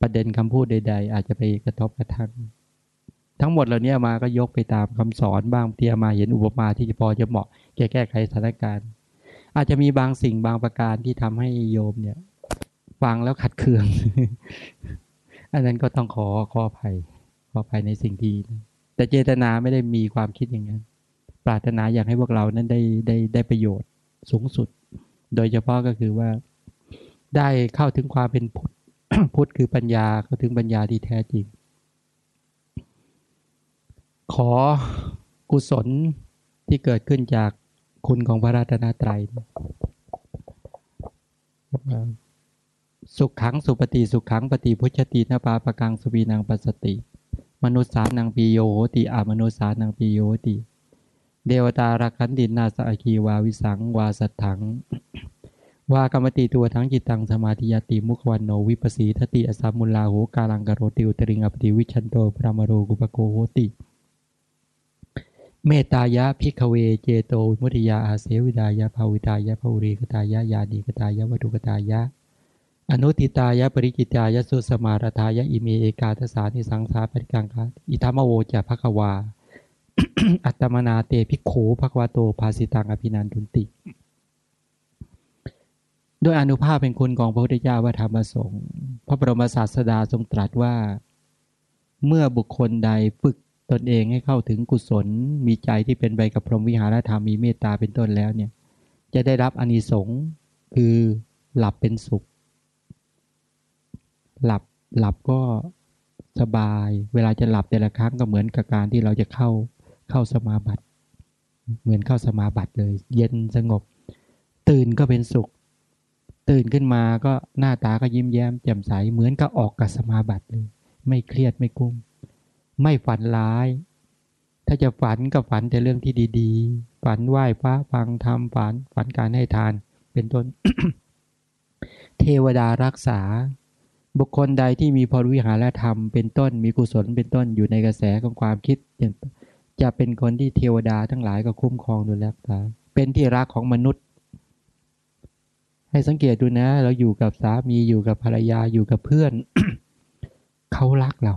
ประเด็นคำพูดใด ๆ อาจจะไปกระทบกระทั่งทั้งหมดเหล่านี้มาก็ยกไปตามคำสอนบ้างที่มาเห็นอุปมาที่พอจะเหมาะแก้แก้ไขสถานการณ์ อาจจะมีบางสิ่งบางประการที่ทำให้โยมเนี่ย ฟังแล้วขัดเคือง อันนั้นก็ต้องขอขออภัย ขออภัยในสิ่งที่แต่เจตนาไม่ได้มีความคิดอย่างนั้น ปรารถนาอยากให้พวกเรานั้นได้ได้ได้ประโยชน์สูงสุด โดยเฉพาะก็คือว่าได้เข้าถึงความเป็นพุทธพุทธคือปัญญาเข้าถึงปัญญาที่แท้จริง ขอกุศลที่เกิดขึ้นจากคุณของพระราตนตรัย สุขขังสุปฏิสุขขังปฏิพุชตินาปาปะกังสุวีนางปัสติ มนุษสานังปีโยโหติอามนุษสานังปีโยโหติ เดวตารักันดินนาสอคีวาวิสังวาสัตถังว่ากรรมติตัวทั้งจิตตังสมาธิยติมุขวันโนวิปสีทติอสัมมุลลาโหกาลังกโรติอุตริงอปติวิชันโตพระมโรกุปโกโหติ เมตายะพิกเวเจโตมุทิยาอาเสวิดายะภาวิตายะภาวุริกตายะยาดีกตายะวัตุกตายะ อนุติตายะปริจิตายะสุสมารทายะอิเมเอกาทสานิสังสาปริกังคาอิธรรมโวจะภควา อัตตมนาเตภิกขูภควาโตภาสิตังอภินันทุนติ ด้วยอนุภาพเป็นคุณของพระพุทธเจ้าว่าธรรมสงฆ์พระบรมศาสดาทรงตรัสว่า เมื่อบุคคลใดฝึกตนเองให้เข้าถึงกุศล มีใจที่เป็นไปกับพรหมวิหารธรรมมีเมตตาเป็นต้นแล้วเนี่ย จะได้รับอนิสงส์คือหลับเป็นสุข หลับหลับก็สบาย เวลาจะหลับแต่ละครั้งก็เหมือนกับการที่เราจะเข้าเข้าสมาบัติ เหมือนเข้าสมาบัติเลย เย็นสงบ ตื่นก็เป็นสุข ตื่นขึ้นมาก็หน้าตาก็ยิ้มแย้มแจ่มใสเหมือนกับออกกับสมาบัติเลย ไม่เครียดไม่กุ้ม ไม่ฝันร้าย ถ้าจะฝันก็ฝันแต่เรื่องที่ดีๆ ฝันไหว้พระฟังธรรมฝันฝันการให้ทานเป็นต้น เทวดารักษา บุคคลใดที่มีพรวิหารธรรมเป็นต้นมีกุศลเป็นต้นอยู่ในกระแสของความคิด จะเป็นคนที่เทวดาทั้งหลายก็คุ้มครองดูแลรักษาเป็นที่รักของมนุษย์ ให้สังเกตดูนะ เราอยู่กับสามีอยู่กับภรรยาอยู่กับเพื่อน เขารักเรา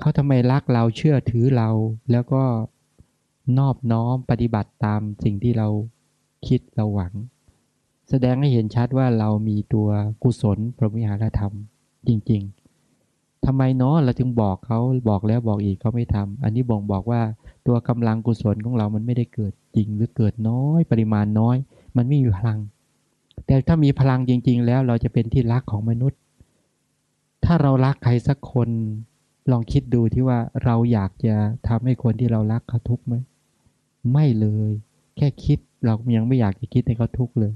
เขาทำไมรักเราเชื่อถือเราแล้วก็นอบน้อมปฏิบัติตามสิ่งที่เราคิดเราหวัง แสดงให้เห็นชัดว่าเรามีตัวกุศลพรหมิหารธรรมจริง ๆทำไมเนาะเราจึงบอกเขาบอกแล้วบอกอีกเขาไม่ทำอันนี้บ่งบอกว่าตัวกำลังกุศลของเรามันไม่ได้เกิดจริงหรือเกิดน้อยปริมาณน้อย มันไม่มีพลัง แต่ถ้ามีพลังจริง ๆ แล้วเราจะเป็นที่รักของมนุษย์ ถ้าเรารักใครสักคนลองคิดดูที่ว่าเราอยากจะทำให้คนที่เรารักเขาทุกข์ไหมไม่เลย แค่คิดเรายังไม่อยากจะคิดให้เขาทุกข์เลย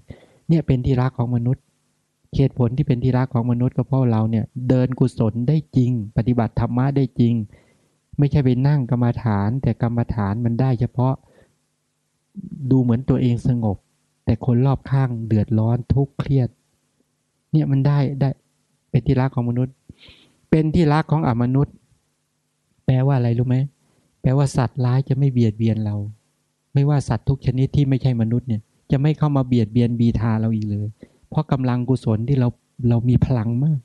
เนี่ยเป็นที่รักของมนุษย์เหตุผลที่เป็นที่รักของมนุษย์ก็เพราะเราเนี่ยเดินกุศลได้จริง ปฏิบัติธรรมะได้จริง ไม่ใช่ไปนั่งกรรมฐาน แต่กรรมฐานมันได้เฉพาะ ดูเหมือนตัวเองสงบ แต่คนรอบข้างเดือดร้อนทุกข์เครียด เนี่ยมันได้ได้เป็นที่รักของมนุษย์ เป็นที่รักของอมนุษย์ แปลว่าอะไรรู้ไหมแปลว่าสัตว์ร้ายจะไม่เบียดเบียนเรา ไม่ว่าสัตว์ทุกชนิดที่ไม่ใช่มนุษย์เนี่ย จะไม่เข้ามาเบียดเบียนบีทาเราอีกเลย เพราะกำลังกุศลที่เราเรามีพลังมาก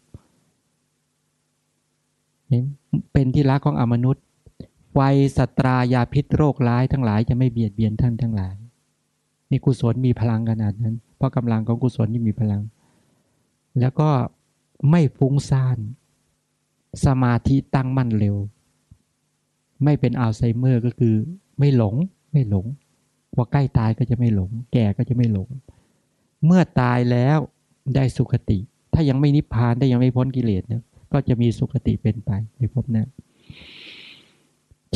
เป็นที่รักของอมนุษย์ไฟสัตรายาพิษโรคร้ายทั้งหลายจะไม่เบียดเบียนท่านทั้งหลายนี่กุศลมีพลังขนาดนั้น เพราะกำลังของกุศลที่มีพลัง แล้วก็ไม่ฟุ้งซ่าน สมาธิตั้งมั่นเร็ว ไม่เป็นอัลไซเมอร์ก็คือไม่หลงไม่หลง พอใกล้ตายก็จะไม่หลง แก่ก็จะไม่หลง เมื่อตายแล้วได้สุขติ ถ้ายังไม่นิพพานได้ยังไม่พ้นกิเลสเนี่ยก็จะมีสุขติเป็นไปในภพนั้น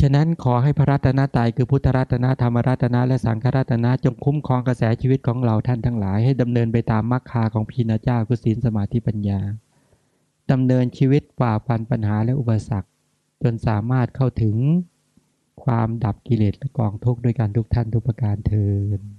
ฉะนั้นขอให้พระรัตนตรัยคือพุทธรัตนะธรรมรัตนะและสังฆรัตนะจงคุ้มครองกระแสชีวิตของเราท่านทั้งหลาย ให้ดำเนินไปตามมรรคาของพีนาเจ้าคือศีลสมาธิปัญญาดำเนินชีวิตฝ่าฟันปัญหาและอุปสรรค จนสามารถเข้าถึง ความดับกิเลสและกองทุกข์ด้วยการทุกท่านทุกประการเทิน